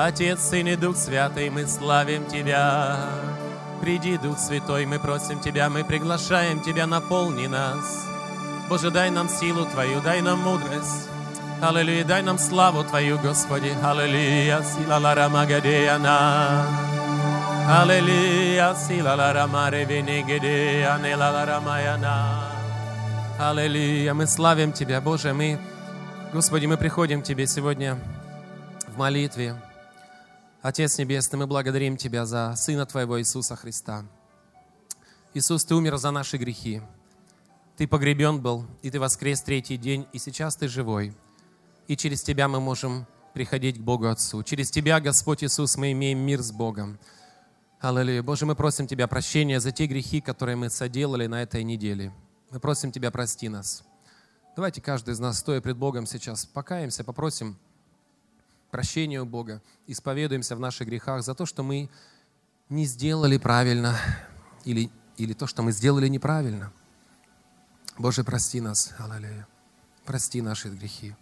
Отец, Сын и Дух Святый, мы славим Тебя. Приди, Дух Святой, мы просим Тебя, мы приглашаем Тебя, наполни нас. Боже, дай нам силу Твою, дай нам мудрость. Аллилуйя, дай нам славу Твою, Господи. Аллилуйя, сила лара магадеяна. Аллилуйя, сила лара маре венегедея, нела лара маяна. Аллилуйя, мы славим Тебя, Боже, мы, Господи, мы приходим к Тебе сегодня в молитве. Отец Небесный, мы благодарим Тебя за Сына Твоего Иисуса Христа. Иисус, Ты умер за наши грехи. Ты погребен был, и Ты воскрес третий день, и сейчас Ты живой. И через Тебя мы можем приходить к Богу Отцу. Через Тебя, Господь Иисус, мы имеем мир с Богом. Аллилуйя. Боже, мы просим Тебя прощения за те грехи, которые мы соделали на этой неделе. Мы просим Тебя, прости нас. Давайте каждый из нас, стоя пред Богом сейчас, покаемся, попросим прощения у Бога, исповедуемся в наших грехах за то, что мы не сделали правильно или, или то, что мы сделали неправильно. Боже, прости нас, аллилуйя. Прости наши грехи.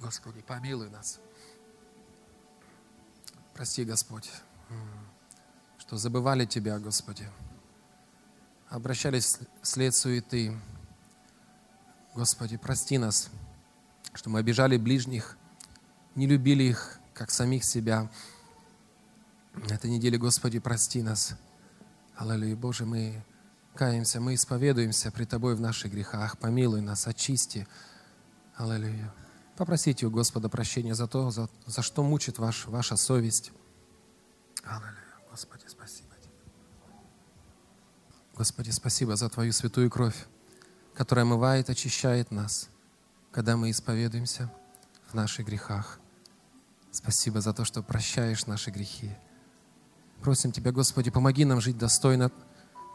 Господи, помилуй нас. Прости, Господь, что забывали Тебя, Господи. Обращались вслед суеты. Господи, прости нас, что мы обижали ближних, не любили их, как самих себя. На этой неделе, Господи, прости нас. Аллилуйя, Боже, мы каемся, мы исповедуемся при Тобой в наших грехах. Помилуй нас, очисти. Аллилуйя. Попросите у Господа прощения за то, за, за что мучит ваш, ваша совесть. Аллилуйя. Господи, спасибо Тебе. Господи, спасибо за Твою святую кровь, которая омывает, очищает нас, когда мы исповедуемся в наших грехах. Спасибо за то, что прощаешь наши грехи. Просим Тебя, Господи, помоги нам жить достойно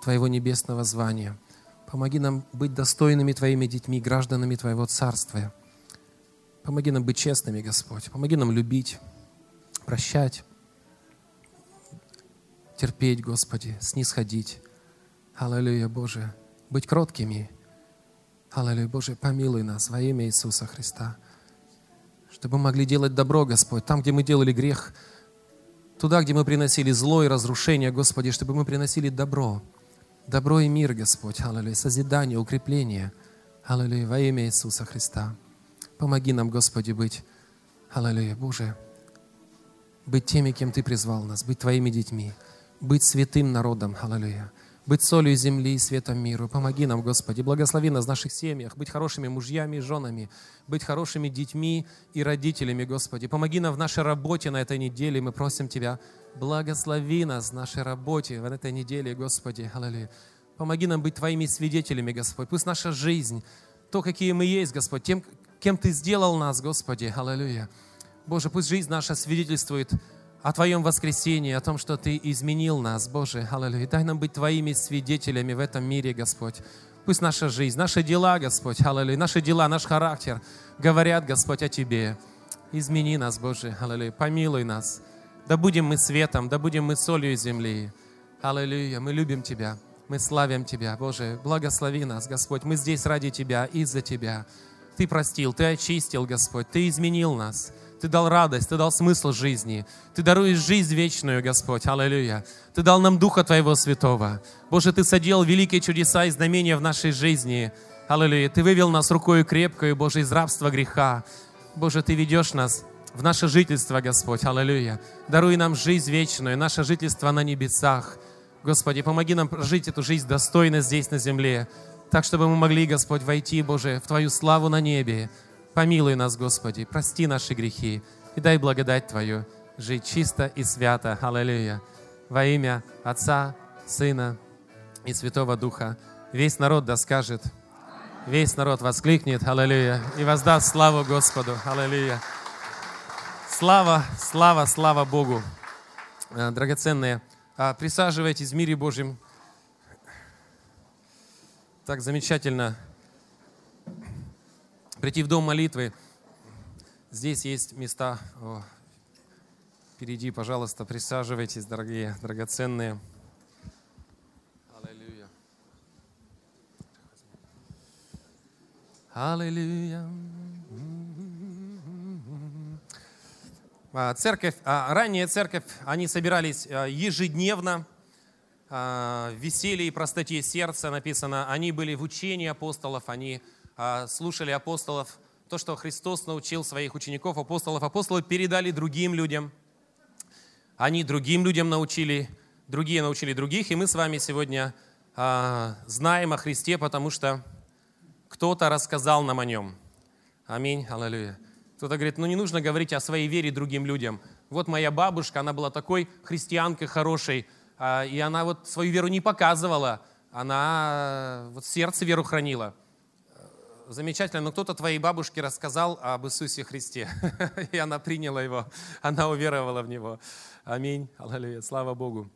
Твоего небесного звания. Помоги нам быть достойными Твоими детьми, гражданами Твоего Царствия. Помоги нам быть честными, Господь. Помоги нам любить, прощать, терпеть, Господи, снисходить. Аллилуйя, Боже, быть кроткими. Аллилуйя, Боже, помилуй нас во имя Иисуса Христа. Чтобы мы могли делать добро, Господь, там, где мы делали грех, туда, где мы приносили зло и разрушение, Господи, чтобы мы приносили добро. Добро и мир, Господь, аллилуйя, созидание, укрепление. Аллилуйя, во имя Иисуса Христа. Помоги нам, Господи, быть, аллилуйя, Боже, быть теми, кем Ты призвал нас, быть Твоими детьми, быть святым народом, аллилуйя, быть солью земли и светом миру. Помоги нам, Господи, благослови нас в наших семьях, быть хорошими мужьями и женами, быть хорошими детьми и родителями, Господи. Помоги нам в нашей работе на этой неделе. Мы просим Тебя, благослови нас в нашей работе в этой неделе, Господи. Аллилуйя. Помоги нам быть Твоими свидетелями, Господь. Пусть наша жизнь, то, какие мы есть, Господь, тем, кем Ты сделал нас, Господи. Аллилуйя. Боже, пусть жизнь наша свидетельствует о Твоем воскресении, о том, что Ты изменил нас, Боже, аллилуйя. Дай нам быть Твоими свидетелями в этом мире, Господь. Пусть наша жизнь, наши дела, Господь, аллилуйя, наши дела, наш характер говорят, Господь, о Тебе. Измени нас, Боже, аллилуйя, помилуй нас. Да будем мы светом, да будем мы солью земли. Аллилуйя, мы любим Тебя, мы славим Тебя, Боже, благослови нас, Господь. Мы здесь ради Тебя, из-за Тебя. Ты простил, Ты очистил, Господь, Ты изменил нас. Ты дал радость, Ты дал смысл жизни. Ты даруешь жизнь вечную, Господь. Аллилуйя. Ты дал нам Духа Твоего Святого. Боже, Ты соделал великие чудеса и знамения в нашей жизни. Аллилуйя. Ты вывел нас рукою крепкою, Боже, из рабства греха. Боже, Ты ведешь нас в наше жительство, Господь. Аллилуйя. Даруй нам жизнь вечную, наше жительство на небесах. Господи, помоги нам прожить эту жизнь достойно здесь, на земле, так, чтобы мы могли, Господь, войти, Боже, в Твою славу на небе, Помилуй нас, Господи, прости наши грехи и дай благодать Твою жить чисто и свято. Аллилуйя. Во имя Отца, Сына и Святого Духа. Весь народ да скажет, весь народ воскликнет, аллилуйя, и воздаст славу Господу, аллилуйя. Слава, слава, слава Богу. Э, драгоценные, а, присаживайтесь в мире Божьем. Так замечательно прийти в дом молитвы. Здесь есть места. О, впереди, пожалуйста, присаживайтесь, дорогие, драгоценные. Аллилуйя. Аллилуйя. А, Церковь, а, ранняя церковь, они собирались а, ежедневно, в веселье и простоте сердца написано. Они были в учении апостолов, они слушали апостолов. То, что Христос научил своих учеников, апостолов, апостолы передали другим людям. Они другим людям научили, другие научили других. И мы с вами сегодня а, знаем о Христе, потому что кто-то рассказал нам о нем. Аминь, аллилуйя. Кто-то говорит, ну не нужно говорить о своей вере другим людям. Вот моя бабушка, она была такой христианкой хорошей, а, и она вот свою веру не показывала, она вот в сердце веру хранила. Замечательно, но кто-то твоей бабушке рассказал об Иисусе Христе, и она приняла его, она уверовала в него. Аминь, аллилуйя, слава Богу.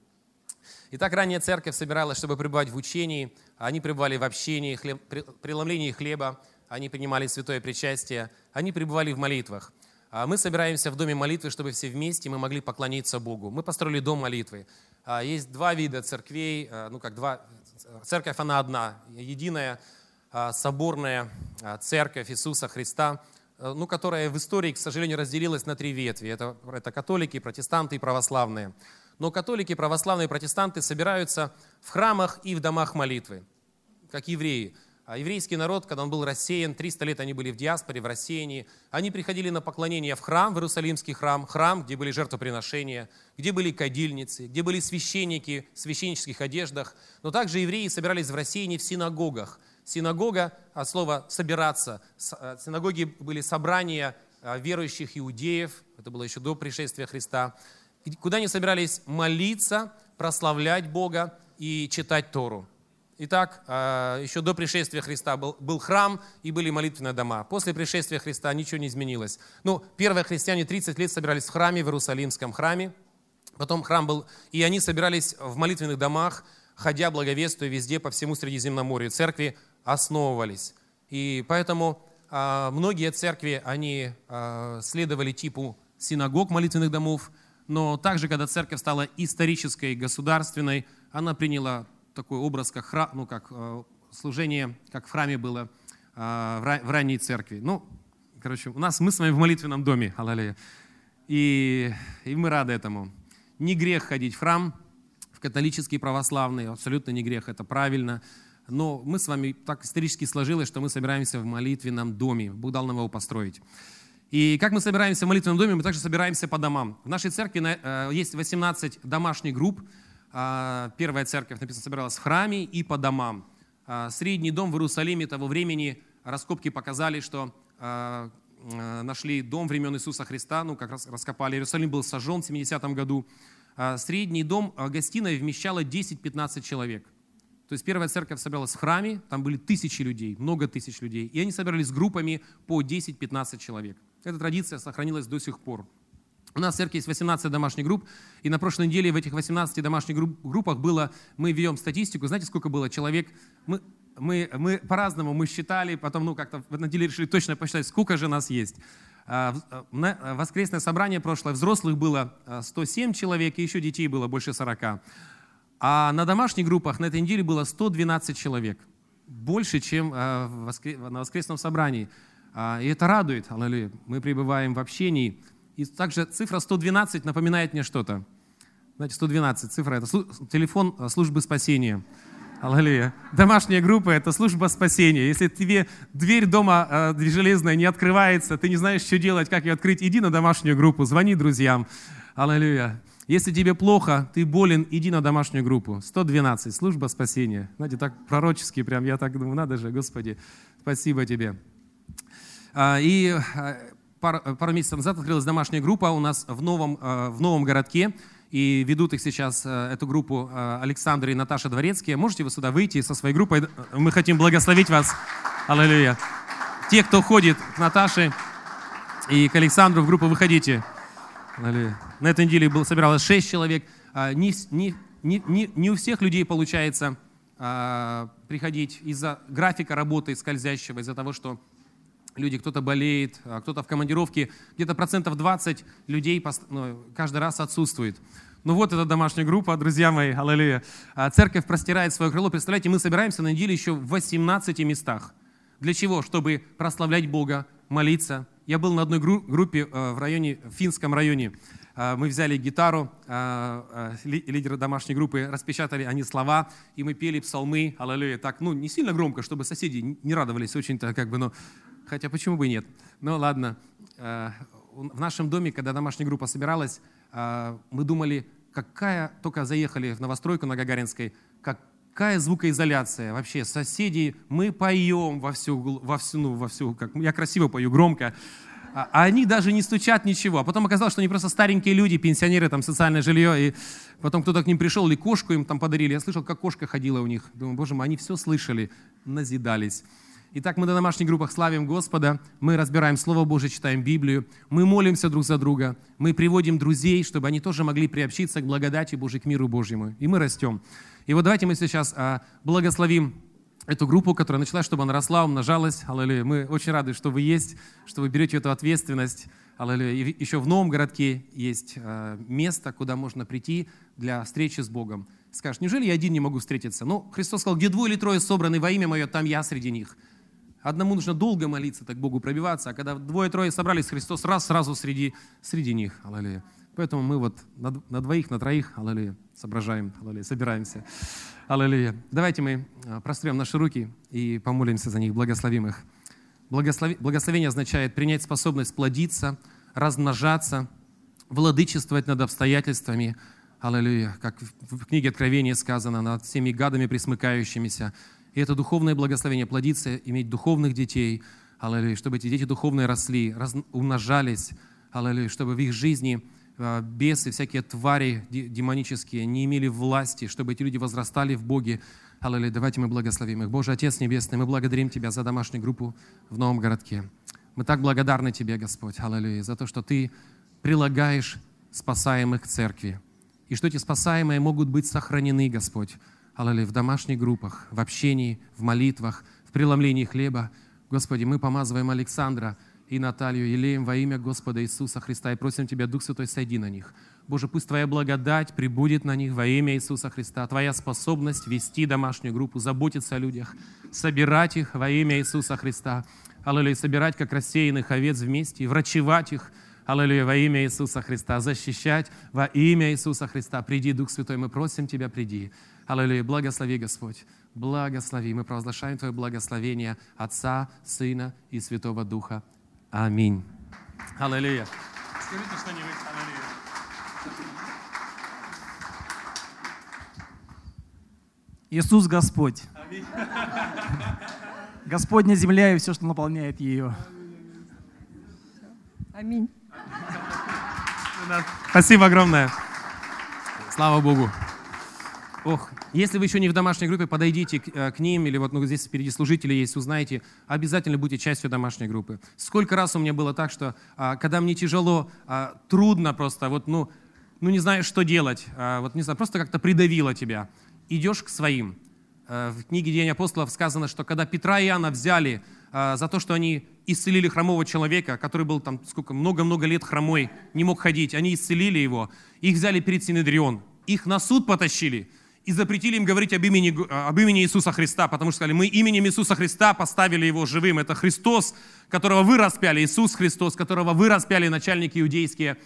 Итак, ранняя церковь собиралась, чтобы пребывать в учении. Они пребывали в общении, хлеб, преломлении хлеба, они принимали святое причастие, они пребывали в молитвах. А мы собираемся в доме молитвы, чтобы все вместе мы могли поклониться Богу. Мы построили дом молитвы. А, есть два вида церквей, а, ну как два, церковь она одна, единая соборная церковь Иисуса Христа, ну, которая в истории, к сожалению, разделилась на три ветви. Это, это католики, протестанты и православные. Но католики, православные и протестанты собираются в храмах и в домах молитвы, как евреи. А еврейский народ, когда он был рассеян, 300 лет они были в диаспоре, в рассеянии, они приходили на поклонение в храм, в Иерусалимский храм, храм, где были жертвоприношения, где были кадильницы, где были священники в священнических одеждах. Но также евреи собирались в рассеянии в синагогах. Синагога, от слова «собираться», э, синагоги были собрания э, верующих иудеев, это было еще до пришествия Христа, куда они собирались молиться, прославлять Бога и читать Тору. Итак, а, еще до пришествия Христа был, был храм и были молитвенные дома. После пришествия Христа ничего не изменилось. Ну, первые христиане 30 лет собирались в храме, в Иерусалимском храме. Потом храм был, и они собирались в молитвенных домах, ходя, благовествуя везде по всему Средиземноморью. Церкви основывались. И поэтому а, многие церкви, они а, следовали типу синагог, молитвенных домов, но также, когда церковь стала исторической, государственной, она приняла такой образ, как, храм, ну, как э, служение, как в храме было э, в ранней церкви. Ну, короче, у нас мы с вами в молитвенном доме, аллилуйя. И, и мы рады этому. Не грех ходить в храм, в католический, православный, абсолютно не грех, это правильно. Но мы с вами, так исторически сложилось, что мы собираемся в молитвенном доме. Бог дал нам его построить. И как мы собираемся в молитвенном доме, мы также собираемся по домам. В нашей церкви э, есть 18 домашних групп, а, первая церковь, написано, собиралась в храме и по домам. А, средний дом в Иерусалиме того времени, раскопки показали, что а, нашли дом времен Иисуса Христа, ну, как раз раскопали. Иерусалим был сожжен в 70-м году. Средний дом, гостиная вмещала 10-15 человек. То есть первая церковь собиралась в храме, там были тысячи людей, много тысяч людей, и они собирались группами по 10-15 человек. Эта традиция сохранилась до сих пор. У нас в церкви есть 18 домашних групп, и на прошлой неделе в этих 18 домашних группах было, мы ведем статистику, знаете, сколько было человек? Мы, мы, мы по-разному, мы считали, потом, ну, как-то в неделе решили точно посчитать, сколько же нас есть. А, а, на воскресное собрание прошлое взрослых было 107 а, человек, и еще детей было больше 40. А на домашних группах на этой неделе было 112 человек. Больше, чем на воскресном собрании. И это радует, аллилуйя. Мы пребываем в общении, и также цифра 112 напоминает мне что-то. Знаете, 112 цифра – это телефон э, службы спасения. Аллилуйя. Домашняя группа – это служба спасения. Если тебе дверь дома э, железная не открывается, ты не знаешь, что делать, как ее открыть, иди на домашнюю группу, звони друзьям. Аллилуйя. Если тебе плохо, ты болен, иди на домашнюю группу. 112, служба спасения. Знаете, так пророчески прям, я так думаю, надо же, Господи, спасибо тебе. А, и э, пару, пару месяцев назад открылась домашняя группа у нас в новом, э, в новом городке. И ведут их сейчас, эту группу, Александр и Наташа Дворецкие. Можете вы сюда выйти со своей группой? Мы хотим благословить вас. Аллилуйя. Те, кто ходит к Наташе и к Александру в группу, выходите. На этой неделе было, собиралось 6 человек. А, не, не, не, не у всех людей получается а, приходить из-за графика работы скользящего, из-за того, что люди, кто-то болеет, а кто-то в командировке, где-то процентов 20 людей ну, каждый раз отсутствует. Ну вот эта домашняя группа, друзья мои, аллилуйя. Церковь простирает свое крыло. Представляете, мы собираемся на неделе еще в 18 местах. Для чего? Чтобы прославлять Бога, молиться, я был на одной группе в районе, в финском районе. Мы взяли гитару, лидеры домашней группы распечатали они слова, и мы пели псалмы, аллилуйя, так, ну, не сильно громко, чтобы соседи не радовались очень-то, как бы, ну, хотя почему бы и нет. Ну, ладно. В нашем доме, когда домашняя группа собиралась, мы думали, какая, только заехали в новостройку на Гагаринской, какая звукоизоляция вообще, соседи, мы поем во всю, во всю, ну, во всю, как, я красиво пою, громко, а, а они даже не стучат ничего. А потом оказалось, что они просто старенькие люди, пенсионеры, там, социальное жилье, и потом кто-то к ним пришел, или кошку им там подарили. Я слышал, как кошка ходила у них. Думаю, боже мой, они все слышали, назидались. Итак, мы на домашних группах славим Господа, мы разбираем Слово Божие, читаем Библию, мы молимся друг за друга, мы приводим друзей, чтобы они тоже могли приобщиться к благодати Божьей, к миру Божьему. И мы растем. И вот давайте мы сейчас а, благословим эту группу, которая началась, чтобы она росла, умножалась. Аллилуйя. Мы очень рады, что вы есть, что вы берете эту ответственность. Аллилуйя. И еще в новом городке есть а, место, куда можно прийти для встречи с Богом. Скажешь, неужели я один не могу встретиться? Ну, Христос сказал, где двое или трое собраны во имя Мое, там я среди них. Одному нужно долго молиться, так Богу пробиваться, а когда двое-трое собрались, Христос раз сразу среди, среди них. Аллилуйя. Поэтому мы вот на, на двоих, на троих, аллилуйя, соображаем, аллилуйя, собираемся. Аллилуйя. Давайте мы а, прострем наши руки и помолимся за них, благословим их. Благослови, благословение означает принять способность плодиться, размножаться, владычествовать над обстоятельствами. Аллилуйя. Как в книге Откровения сказано, над всеми гадами присмыкающимися. И это духовное благословение, плодиться, иметь духовных детей, аллилуйя, чтобы эти дети духовные росли, раз, умножались, аллилуйя, чтобы в их жизни бесы, всякие твари демонические не имели власти, чтобы эти люди возрастали в Боге. Аллилуйя, давайте мы благословим их. Боже, Отец Небесный, мы благодарим Тебя за домашнюю группу в новом городке. Мы так благодарны Тебе, Господь, аллилуйя, за то, что Ты прилагаешь спасаемых к церкви. И что эти спасаемые могут быть сохранены, Господь, аллилуйя, в домашних группах, в общении, в молитвах, в преломлении хлеба. Господи, мы помазываем Александра и Наталью елеем во имя Господа Иисуса Христа и просим Тебя, Дух Святой, сойди на них. Боже, пусть Твоя благодать прибудет на них во имя Иисуса Христа. Твоя способность вести домашнюю группу, заботиться о людях, собирать их во имя Иисуса Христа. Аллилуйя, собирать как рассеянных овец вместе, врачевать их, Аллилуйя, во имя Иисуса Христа, защищать во имя Иисуса Христа. Приди, Дух Святой, мы просим Тебя, приди. Аллилуйя. Благослови, Господь. Благослови. Мы провозглашаем Твое благословение Отца, Сына и Святого Духа. Аминь. Аллилуйя. Скажите что-нибудь. Аллилуйя. Иисус Господь. Аминь. Господня земля и все, что наполняет ее. Аминь. Спасибо огромное. Слава Богу. Ох, если вы еще не в домашней группе, подойдите к, э, к ним, или вот ну, здесь впереди служители есть, узнаете, обязательно будьте частью домашней группы. Сколько раз у меня было так, что а, когда мне тяжело, а, трудно просто, вот, ну, ну не знаешь, что делать, а, вот не знаю, просто как-то придавило тебя, идешь к своим. А, в книге День апостолов сказано, что когда Петра и Иоанна взяли а, за то, что они исцелили хромого человека, который был там сколько, много-много лет хромой, не мог ходить, они исцелили его, их взяли перед Синедрион, их на суд потащили – и запретили им говорить об имени, об имени Иисуса Христа, потому что сказали, мы именем Иисуса Христа поставили его живым. Это Христос, которого вы распяли, Иисус Христос, которого вы распяли, начальники иудейские.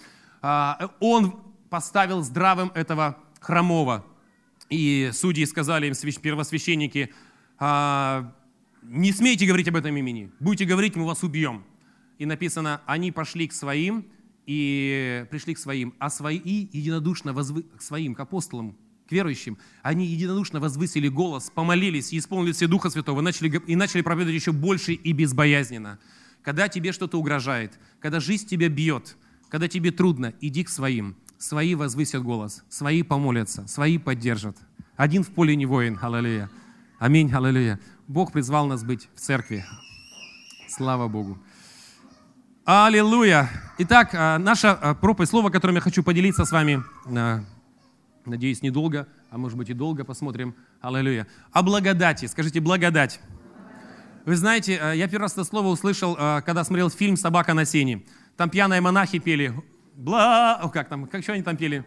А, он поставил здравым этого хромого. И судьи сказали им, первосвященники, «А, не смейте говорить об этом имени, будете говорить, мы вас убьем. И написано, они пошли к своим, и пришли к своим, а свои единодушно возвы... к своим, к апостолам, к верующим, они единодушно возвысили голос, помолились и исполнили все Духа Святого, начали, и начали проповедовать еще больше и безбоязненно. Когда тебе что-то угрожает, когда жизнь тебя бьет, когда тебе трудно, иди к своим. Свои возвысят голос, свои помолятся, свои поддержат. Один в поле не воин, аллилуйя. Аминь, аллилуйя. Бог призвал нас быть в церкви. Слава Богу. Аллилуйя. Итак, а, наша а, проповедь, слово, которым я хочу поделиться с вами, а, Надеюсь, недолго, а может быть и долго, посмотрим. Аллилуйя. О благодати. Скажите, благодать. Вы знаете, э, я первый раз это слово услышал, э, когда смотрел фильм «Собака на сене». Там пьяные монахи пели. Бла... О, как там? Как что они там пели?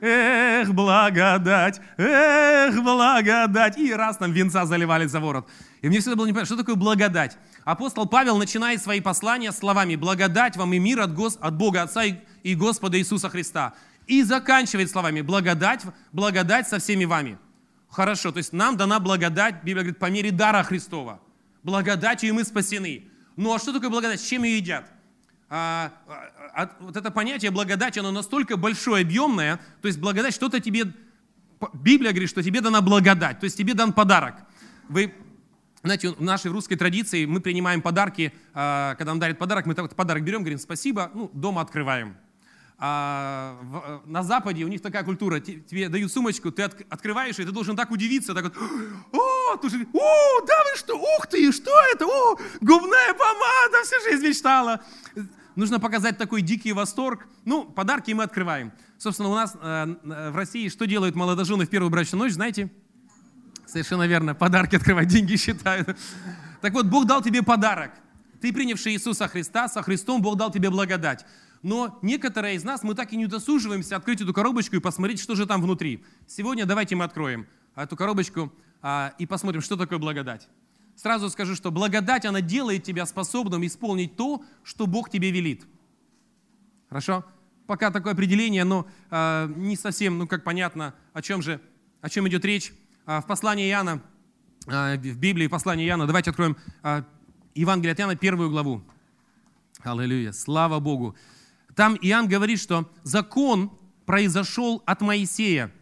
Эх, благодать, эх, благодать. И раз там венца заливали за ворот. И мне всегда было непонятно, что такое благодать. Апостол Павел начинает свои послания словами «Благодать вам и мир от, Гос... от Бога Отца и... и Господа Иисуса Христа». И заканчивает словами «Благодать, благодать со всеми вами». Хорошо, то есть нам дана благодать, Библия говорит, по мере дара Христова. Благодатью мы спасены. Ну а что такое благодать? Чем ее едят? А, а, вот это понятие благодати, оно настолько большое, объемное, то есть благодать, что-то тебе, Библия говорит, что тебе дана благодать, то есть тебе дан подарок. Вы знаете, в нашей русской традиции мы принимаем подарки, а, когда нам дарят подарок, мы так подарок берем, говорим спасибо, ну, дома открываем. А в, на Западе у них такая культура, тебе дают сумочку, ты от, открываешь, и ты должен так удивиться, так вот, о, ты же, о, да вы что, ух ты, что это, о, губная помада, всю жизнь мечтала нужно показать такой дикий восторг. Ну, подарки мы открываем. Собственно, у нас э, э, в России что делают молодожены в первую брачную ночь, знаете? Совершенно верно, подарки открывать, деньги считают. Так вот, Бог дал тебе подарок. Ты, принявший Иисуса Христа, со Христом Бог дал тебе благодать. Но некоторые из нас, мы так и не досуживаемся открыть эту коробочку и посмотреть, что же там внутри. Сегодня давайте мы откроем эту коробочку а, и посмотрим, что такое благодать. Сразу скажу, что благодать, она делает тебя способным исполнить то, что Бог тебе велит. Хорошо? Пока такое определение, но э, не совсем, ну как понятно, о чем же, о чем идет речь. Э, в послании Иоанна, э, в Библии, послании Иоанна, давайте откроем э, Евангелие от Иоанна, первую главу. Аллилуйя, слава Богу. Там Иоанн говорит, что закон произошел от Моисея.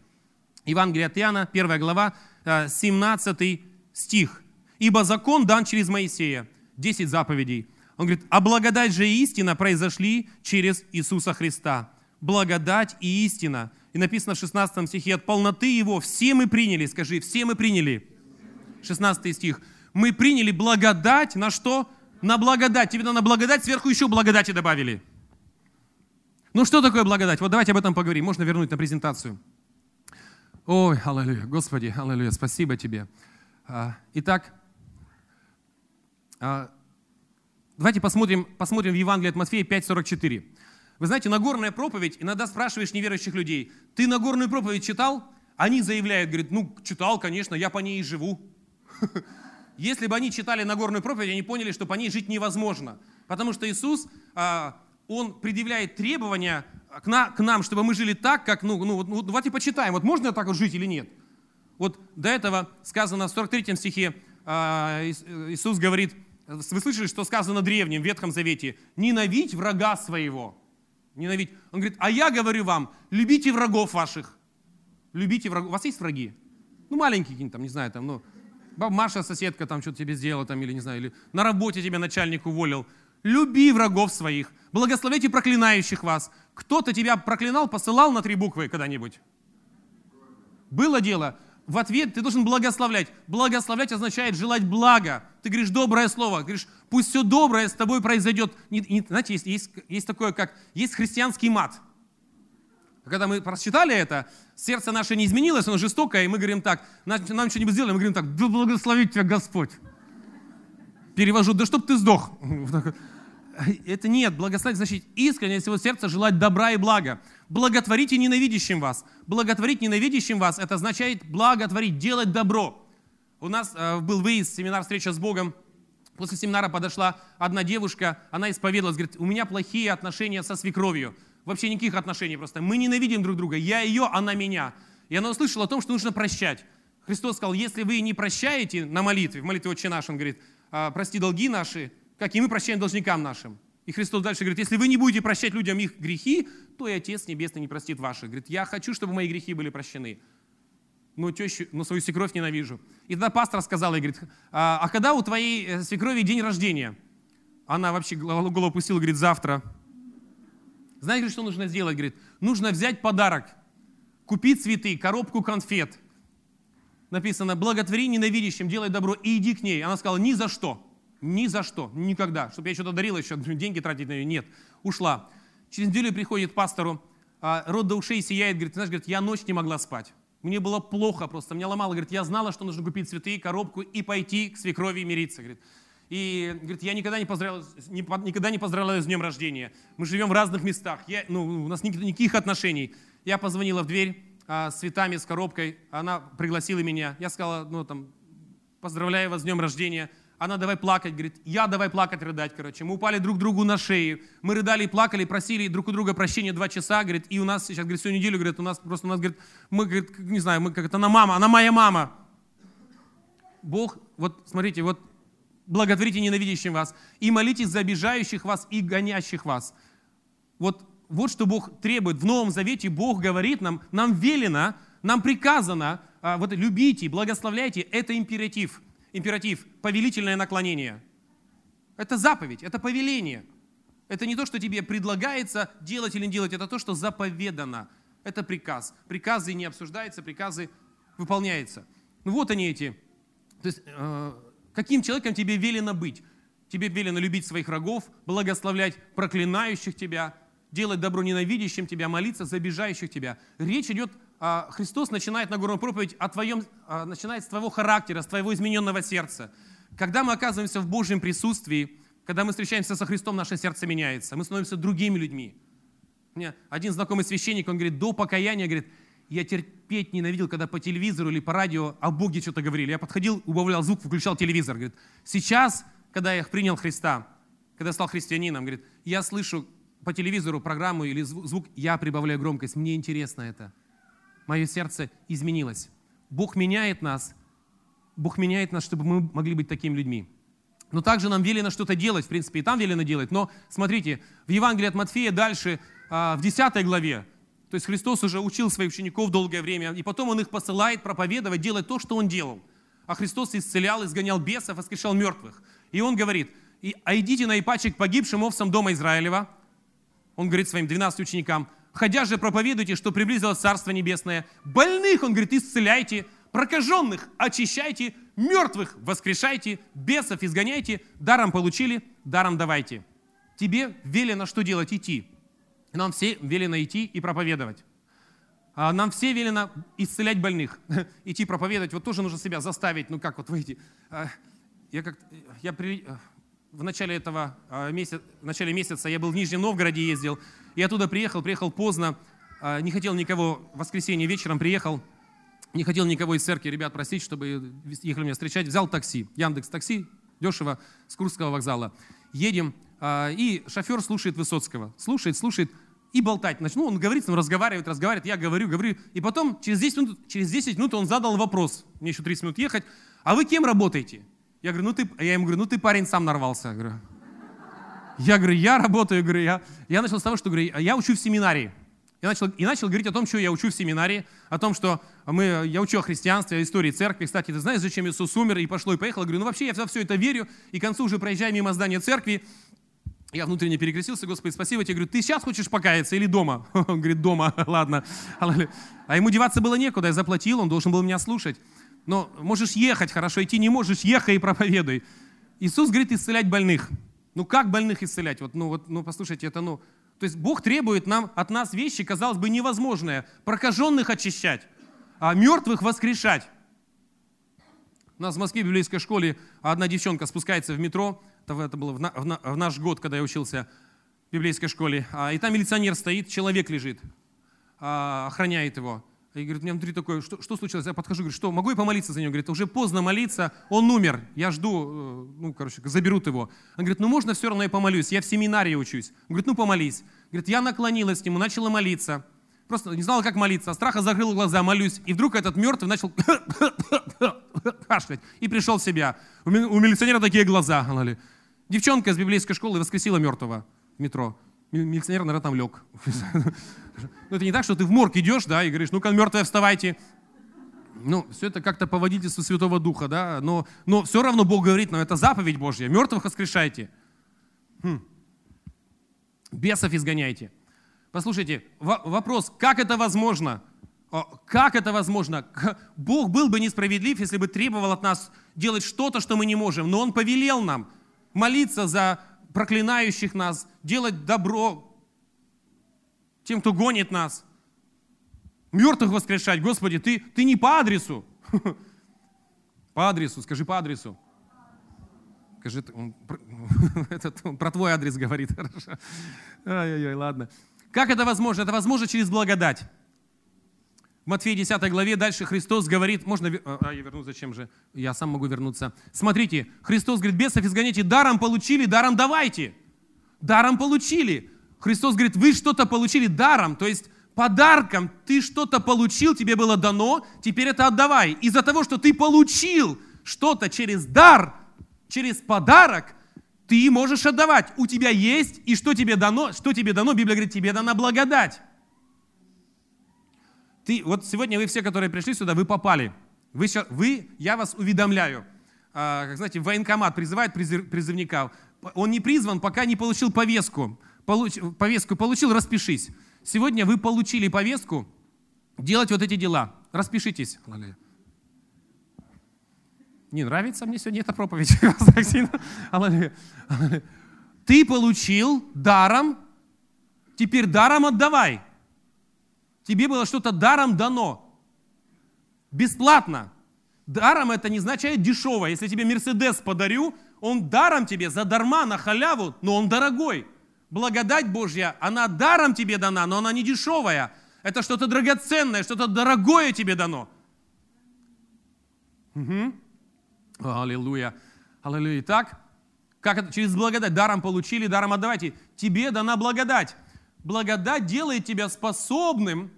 Евангелие от Иоанна, первая глава, 17 стих ибо закон дан через Моисея, 10 заповедей. Он говорит, а благодать же и истина произошли через Иисуса Христа. Благодать и истина. И написано в 16 стихе, от полноты Его все мы приняли, скажи, все мы приняли. 16 стих. Мы приняли благодать на что? На благодать. Тебе на благодать, сверху еще благодати добавили. Ну что такое благодать? Вот давайте об этом поговорим. Можно вернуть на презентацию. Ой, аллилуйя, Господи, аллилуйя, спасибо Тебе. А, итак, а, давайте посмотрим, посмотрим в Евангелии от Матфея 5.44. Вы знаете, Нагорная проповедь, иногда спрашиваешь неверующих людей, ты Нагорную проповедь читал? Они заявляют, говорят, ну, читал, конечно, я по ней и живу. Если бы они читали Нагорную проповедь, они поняли, что по ней жить невозможно. Потому что Иисус, а, Он предъявляет требования к, нам, чтобы мы жили так, как, ну, ну, ну давайте почитаем, вот можно так вот жить или нет? Вот до этого сказано в 43 стихе, а, Иисус говорит, вы слышали, что сказано в Древнем, в Ветхом Завете? Ненавидь врага своего. Ненавидь. Он говорит, а я говорю вам, любите врагов ваших. Любите врагов. У вас есть враги? Ну, маленькие какие-нибудь там, не знаю, там, ну, Маша, соседка там что-то тебе сделала, там, или не знаю, или на работе тебя начальник уволил. Люби врагов своих, благословите проклинающих вас. Кто-то тебя проклинал, посылал на три буквы когда-нибудь? Было дело в ответ ты должен благословлять. Благословлять означает желать блага. Ты говоришь доброе слово, говоришь, пусть все доброе с тобой произойдет. Не, не, знаете, есть, есть, есть такое, как, есть христианский мат. Когда мы прочитали это, сердце наше не изменилось, оно жестокое, и мы говорим так, нам, нам что-нибудь сделали, мы говорим так, да благословит тебя Господь. Перевожу, да чтоб ты сдох. Это нет, благословить значит искренне всего сердца желать добра и блага благотворите ненавидящим вас. Благотворить ненавидящим вас, это означает благотворить, делать добро. У нас э, был выезд, семинар «Встреча с Богом». После семинара подошла одна девушка, она исповедовалась, говорит, у меня плохие отношения со свекровью. Вообще никаких отношений просто. Мы ненавидим друг друга. Я ее, она меня. И она услышала о том, что нужно прощать. Христос сказал, если вы не прощаете на молитве, в молитве «Отче наш», он говорит, «А, прости долги наши, как и мы прощаем должникам нашим. И Христос дальше говорит, если вы не будете прощать людям их грехи, то и Отец Небесный не простит ваших. Говорит, я хочу, чтобы мои грехи были прощены. Но, тещу, но свою свекровь ненавижу. И тогда пастор сказал ей, говорит, а, а когда у твоей э, свекрови день рождения? Она вообще голову опустила, говорит, завтра. Знаете, что нужно сделать? Говорит, нужно взять подарок, купить цветы, коробку конфет. Написано, благотвори ненавидящим, делай добро и иди к ней. Она сказала, ни за что. Ни за что, никогда. Чтобы я что-то дарила еще, деньги тратить на нее. Нет, ушла. Через неделю приходит пастору, а, рот до ушей сияет, говорит, знаешь, говорит, я ночь не могла спать. Мне было плохо просто, меня ломало. Говорит, я знала, что нужно купить цветы, коробку и пойти к свекрови и мириться. Говорит. И говорит, я никогда не поздравлял, не, никогда не поздравляю с днем рождения. Мы живем в разных местах. Я, ну, у нас никаких, никаких отношений. Я позвонила в дверь а, с цветами, с коробкой. Она пригласила меня. Я сказала, ну там, поздравляю вас с днем рождения. Она давай плакать, говорит, я давай плакать, рыдать, короче. Мы упали друг другу на шею. Мы рыдали и плакали, просили друг у друга прощения два часа, говорит, и у нас сейчас, говорит, всю неделю, говорит, у нас просто, у нас, говорит, мы, говорит, не знаю, мы как это, она мама, она моя мама. Бог, вот смотрите, вот благотворите ненавидящим вас, и молитесь за обижающих вас и гонящих вас. Вот, вот что Бог требует. В Новом Завете Бог говорит нам, нам велено, нам приказано, а, вот любите, благословляйте, это императив. Императив, повелительное наклонение. Это заповедь, это повеление. Это не то, что тебе предлагается делать или не делать, это то, что заповедано. Это приказ. Приказы не обсуждаются, приказы выполняются. Ну вот они эти. То есть э, Каким человеком тебе велено быть? Тебе велено любить своих врагов, благословлять проклинающих тебя, делать добро ненавидящим тебя, молиться за обижающих тебя. Речь идет, Христос начинает на горную проповедь о твоем, а, начинает с твоего характера, с твоего измененного сердца. Когда мы оказываемся в Божьем присутствии, когда мы встречаемся со Христом, наше сердце меняется. Мы становимся другими людьми. Мне один знакомый священник, он говорит, до покаяния, говорит, я терпеть ненавидел, когда по телевизору или по радио о Боге что-то говорили. Я подходил, убавлял звук, включал телевизор. Говорит, сейчас, когда я принял Христа, когда стал христианином, говорит, я слышу по телевизору программу или звук, я прибавляю громкость, мне интересно это. Мое сердце изменилось. Бог меняет нас, Бог меняет нас, чтобы мы могли быть такими людьми. Но также нам велено что-то делать, в принципе, и там велено делать. Но смотрите, в Евангелии от Матфея дальше, а, в 10 главе, то есть Христос уже учил своих учеников долгое время, и потом Он их посылает проповедовать, делать то, что Он делал. А Христос исцелял, изгонял бесов, воскрешал мертвых. И Он говорит, а идите на Ипаче к погибшим овцам дома Израилева. Он говорит своим 12 ученикам, ходя же проповедуйте, что приблизилось Царство Небесное. Больных, он говорит, исцеляйте, прокаженных очищайте, мертвых воскрешайте, бесов изгоняйте, даром получили, даром давайте. Тебе велено что делать? Идти. Нам все велено идти и проповедовать. А нам все велено исцелять больных, идти проповедовать. Вот тоже нужно себя заставить, ну как вот выйти. А, я как я при, в начале этого а, месяца, в начале месяца я был в Нижнем Новгороде ездил, и оттуда приехал, приехал поздно, не хотел никого, в воскресенье вечером приехал, не хотел никого из церкви, ребят, просить, чтобы ехали меня встречать, взял такси, Яндекс такси, дешево, с Курского вокзала. Едем, и шофер слушает Высоцкого, слушает, слушает, и болтать начну. Он говорит, он разговаривает, разговаривает, я говорю, говорю. И потом через 10 минут, через 10 минут он задал вопрос. Мне еще 30 минут ехать. А вы кем работаете? Я говорю, ну ты, я ему говорю, ну ты парень сам нарвался. Я говорю, я говорю, я работаю, говорю, я, я начал с того, что говорю, я учу в семинарии. Я начал, и начал говорить о том, что я учу в семинарии, о том, что мы, я учу о христианстве, о истории церкви. Кстати, ты знаешь, зачем Иисус умер и пошло и поехало? Я говорю, ну вообще я во все это верю. И к концу уже проезжая мимо здания церкви, я внутренне перекрестился, Господи, спасибо тебе. Говорю, ты сейчас хочешь покаяться или дома? Он говорит, дома, ладно. А ему деваться было некуда, я заплатил, он должен был меня слушать. Но можешь ехать, хорошо, идти не можешь, ехай и проповедуй. Иисус говорит исцелять больных. Ну как больных исцелять? Вот, ну, вот, ну послушайте, это ну... То есть Бог требует нам, от нас вещи, казалось бы, невозможные. Прокаженных очищать, а мертвых воскрешать. У нас в Москве в библейской школе одна девчонка спускается в метро, это было в наш год, когда я учился в библейской школе, а, и там милиционер стоит, человек лежит, а, охраняет его. И говорит, у меня внутри такое, что, что случилось? Я подхожу, говорю, что, могу я помолиться за него? Говорит, уже поздно молиться, он умер, я жду, э, ну, короче, заберут его. Он говорит, ну, можно все равно я помолюсь, я в семинарии учусь. Он говорит, ну, помолись. Говорит, я наклонилась к нему, начала молиться. Просто не знала, как молиться, от страха закрыл глаза, молюсь. И вдруг этот мертвый начал кашлять и пришел в себя. У милиционера такие глаза. Девчонка из библейской школы воскресила мертвого в метро. Милиционер, наверное, там лег. Ну, это не так, что ты в морг идешь, да, и говоришь, ну-ка, мертвые, вставайте. Ну, все это как-то по водительству Святого Духа, да, но, но все равно Бог говорит, но это заповедь Божья, мертвых воскрешайте. Хм. Бесов изгоняйте. Послушайте, вопрос, как это возможно? Как это возможно? Бог был бы несправедлив, если бы требовал от нас делать что-то, что мы не можем, но Он повелел нам – молиться за проклинающих нас, делать добро тем, кто гонит нас, мертвых воскрешать. Господи, ты, ты не по адресу. По адресу, скажи по адресу. Скажи, он, этот, он про твой адрес говорит. Хорошо. Ай-яй-яй, ладно. Как это возможно? Это возможно через благодать. В Матфея 10 главе дальше Христос говорит, можно, а, я вернусь, зачем же, я сам могу вернуться. Смотрите, Христос говорит, бесов изгоняйте, даром получили, даром давайте. Даром получили. Христос говорит, вы что-то получили даром, то есть подарком ты что-то получил, тебе было дано, теперь это отдавай. Из-за того, что ты получил что-то через дар, через подарок, ты можешь отдавать. У тебя есть, и что тебе дано? Что тебе дано? Библия говорит, тебе дана благодать. Ты, вот сегодня вы все, которые пришли сюда, вы попали. Вы, вы я вас уведомляю. А, как знаете, военкомат призывает призывника. Он не призван, пока не получил повестку. Получ, повестку получил, распишись. Сегодня вы получили повестку делать вот эти дела. Распишитесь. Не нравится мне сегодня эта проповедь. Ты получил даром, теперь даром отдавай. Тебе было что-то даром дано. Бесплатно. Даром это не означает дешево. Если тебе Мерседес подарю, он даром тебе, задарма, на халяву, но он дорогой. Благодать Божья, она даром тебе дана, но она не дешевая. Это что-то драгоценное, что-то дорогое тебе дано. Угу. Аллилуйя. Аллилуйя. Итак, как это? Через благодать. Даром получили, даром отдавайте. Тебе дана благодать благодать делает тебя способным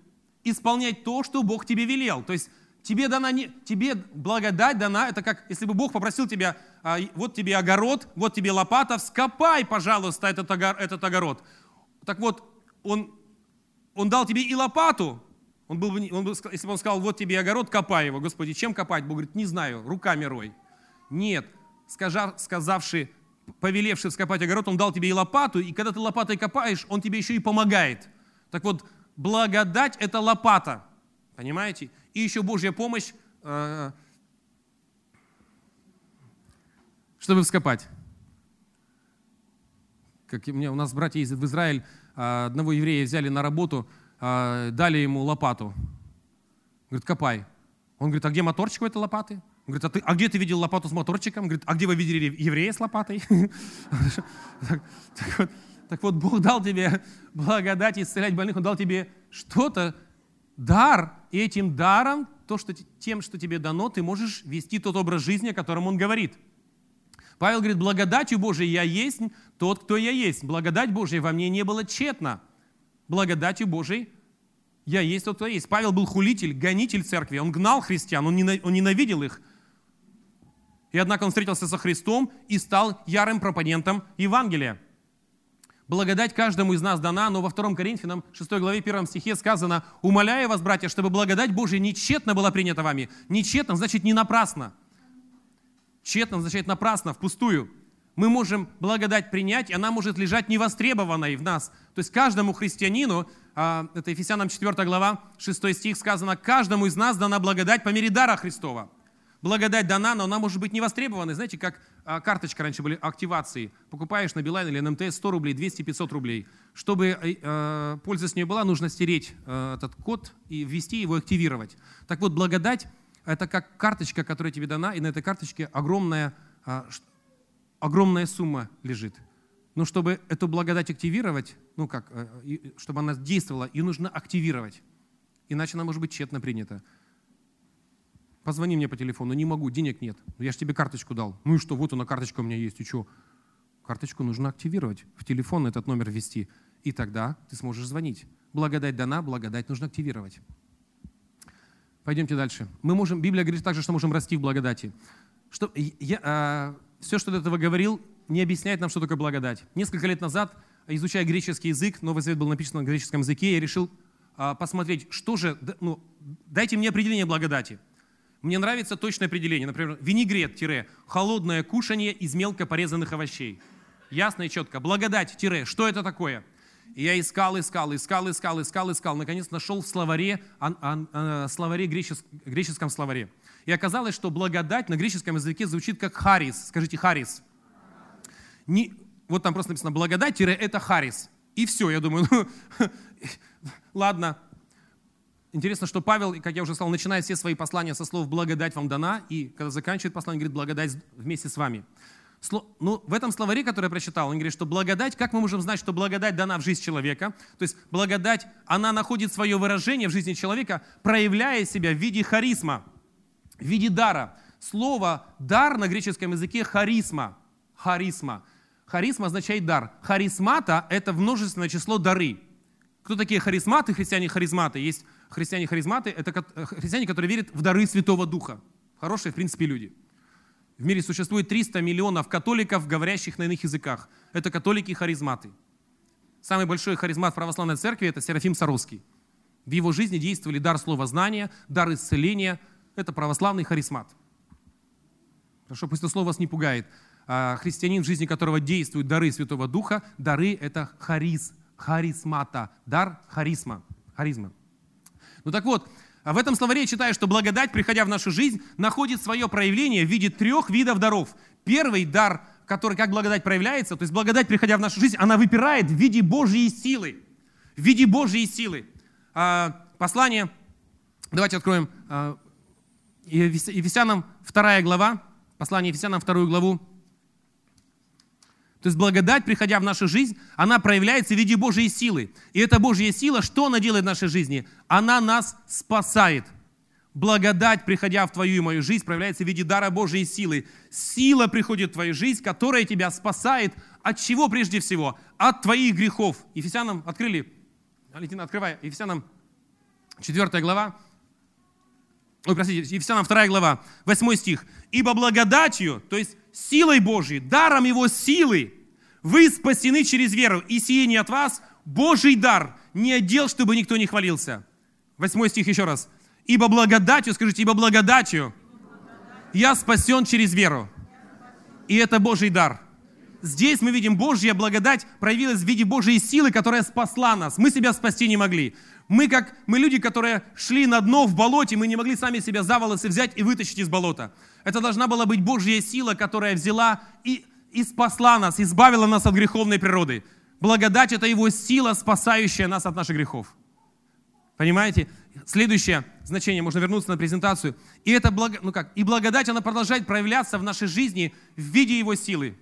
исполнять то, что Бог тебе велел. То есть тебе, дана не, тебе благодать дана, это как если бы Бог попросил тебя, а, вот тебе огород, вот тебе лопата, вскопай, пожалуйста, этот, этот огород. Так вот, он, он дал тебе и лопату, он был, он был, если бы он сказал, вот тебе огород, копай его. Господи, чем копать? Бог говорит, не знаю, руками рой. Нет, сказав, сказавший, повелевший вскопать огород, он дал тебе и лопату, и когда ты лопатой копаешь, он тебе еще и помогает. Так вот, благодать – это лопата, понимаете? И еще Божья помощь, э, чтобы вскопать. Как меня, у нас братья ездят в Израиль, э, одного еврея взяли на работу, э, дали ему лопату. Говорит, копай. Он говорит, а где моторчик у этой лопаты? Он говорит, а, ты, а где ты видел лопату с моторчиком? Говорит, а где вы видели еврея с лопатой? Так вот, Бог дал тебе благодать исцелять больных, Он дал тебе что-то, дар, и этим даром, то, что, тем, что тебе дано, ты можешь вести тот образ жизни, о котором он говорит. Павел говорит, благодатью Божией я есть тот, кто я есть. Благодать Божья во мне не была тщетна. Благодатью Божией я есть тот, кто есть. Павел был хулитель, гонитель церкви. Он гнал христиан, он ненавидел их. И однако он встретился со Христом и стал ярым пропонентом Евангелия. Благодать каждому из нас дана, но во 2 Коринфянам 6 главе 1 стихе сказано, «Умоляю вас, братья, чтобы благодать Божия нечетно была принята вами». Нечетно значит не напрасно. Четно означает напрасно, впустую. Мы можем благодать принять, и она может лежать невостребованной в нас. То есть каждому христианину, а, это Ефесянам 4 глава, 6 стих сказано, «Каждому из нас дана благодать по мере дара Христова» благодать дана, но она может быть не востребована. Знаете, как а, карточка раньше были активации. Покупаешь на Билайн или на МТС 100 рублей, 200-500 рублей. Чтобы э, польза с ней была, нужно стереть э, этот код и ввести его, активировать. Так вот, благодать – это как карточка, которая тебе дана, и на этой карточке огромная, э, огромная сумма лежит. Но чтобы эту благодать активировать, ну как, э, чтобы она действовала, ее нужно активировать. Иначе она может быть тщетно принята. Позвони мне по телефону, не могу, денег нет. Я же тебе карточку дал. Ну и что, вот она, карточка у меня есть, и что? Карточку нужно активировать, в телефон этот номер ввести, и тогда ты сможешь звонить. Благодать дана, благодать нужно активировать. Пойдемте дальше. Мы можем, Библия говорит также, что можем расти в благодати. Что, я, а, все, что до этого говорил, не объясняет нам, что такое благодать. Несколько лет назад, изучая греческий язык, Новый Завет был написан на греческом языке, я решил а, посмотреть, что же, ну, дайте мне определение благодати. Мне нравится точное определение. Например, винегрет-холодное кушание из мелко порезанных овощей. Ясно и четко. Благодать-что это такое? И я искал, искал, искал, искал, искал, искал. Наконец нашел в словаре, ан, ан, ан, словаре гречес, греческом словаре. И оказалось, что благодать на греческом языке звучит как харис. Скажите харис. Не, вот там просто написано благодать-это харис. И все, я думаю, ну, ладно, Интересно, что Павел, как я уже сказал, начинает все свои послания со слов «благодать вам дана», и когда заканчивает послание, говорит «благодать вместе с вами». Ну, в этом словаре, который я прочитал, он говорит, что благодать, как мы можем знать, что благодать дана в жизнь человека? То есть благодать, она находит свое выражение в жизни человека, проявляя себя в виде харизма, в виде дара. Слово «дар» на греческом языке харизма. Харизма. Харизма означает дар. Харизмата – это множественное число дары. Кто такие харизматы, христиане-харизматы? Есть христиане-харизматы, это э, христиане, которые верят в дары Святого Духа. Хорошие, в принципе, люди. В мире существует 300 миллионов католиков, говорящих на иных языках. Это католики-харизматы. Самый большой харизмат православной церкви – это Серафим Саровский. В его жизни действовали дар слова знания, дар исцеления. Это православный харизмат. Хорошо, пусть это слово вас не пугает. А, Христианин, в жизни которого действуют дары Святого Духа, дары – это хариз, харизмата, дар харизма, харизма. Ну так вот, а в этом словаре читаю, что благодать, приходя в нашу жизнь, находит свое проявление в виде трех видов даров. Первый дар, который как благодать проявляется, то есть благодать, приходя в нашу жизнь, она выпирает в виде Божьей силы. В виде Божьей силы. А, Послание, давайте откроем а, Ефес- Ефесянам 2 глава, послание Ефесянам 2 главу, то есть благодать, приходя в нашу жизнь, она проявляется в виде Божьей силы. И эта Божья сила, что она делает в нашей жизни? Она нас спасает. Благодать, приходя в твою и мою жизнь, проявляется в виде дара Божьей силы. Сила приходит в твою жизнь, которая тебя спасает. От чего прежде всего? От твоих грехов. Ефесянам открыли, Валентина, открывай, Ефесянам 4 глава, Ой, простите, Ефесянам 2 глава, 8 стих. «Ибо благодатью, то есть силой Божьей, даром Его силы, вы спасены через веру, и сие не от вас, Божий дар, не отдел, чтобы никто не хвалился». Восьмой стих еще раз. «Ибо благодатью, скажите, ибо благодатью я спасен через веру». И это Божий дар. Здесь мы видим, Божья благодать проявилась в виде Божьей силы, которая спасла нас. Мы себя спасти не могли. Мы как мы люди, которые шли на дно в болоте, мы не могли сами себя за волосы взять и вытащить из болота. Это должна была быть Божья сила, которая взяла и, и спасла нас, избавила нас от греховной природы. Благодать – это Его сила, спасающая нас от наших грехов. Понимаете? Следующее значение, можно вернуться на презентацию. И это благо, ну как, и благодать, она продолжает проявляться в нашей жизни в виде Его силы.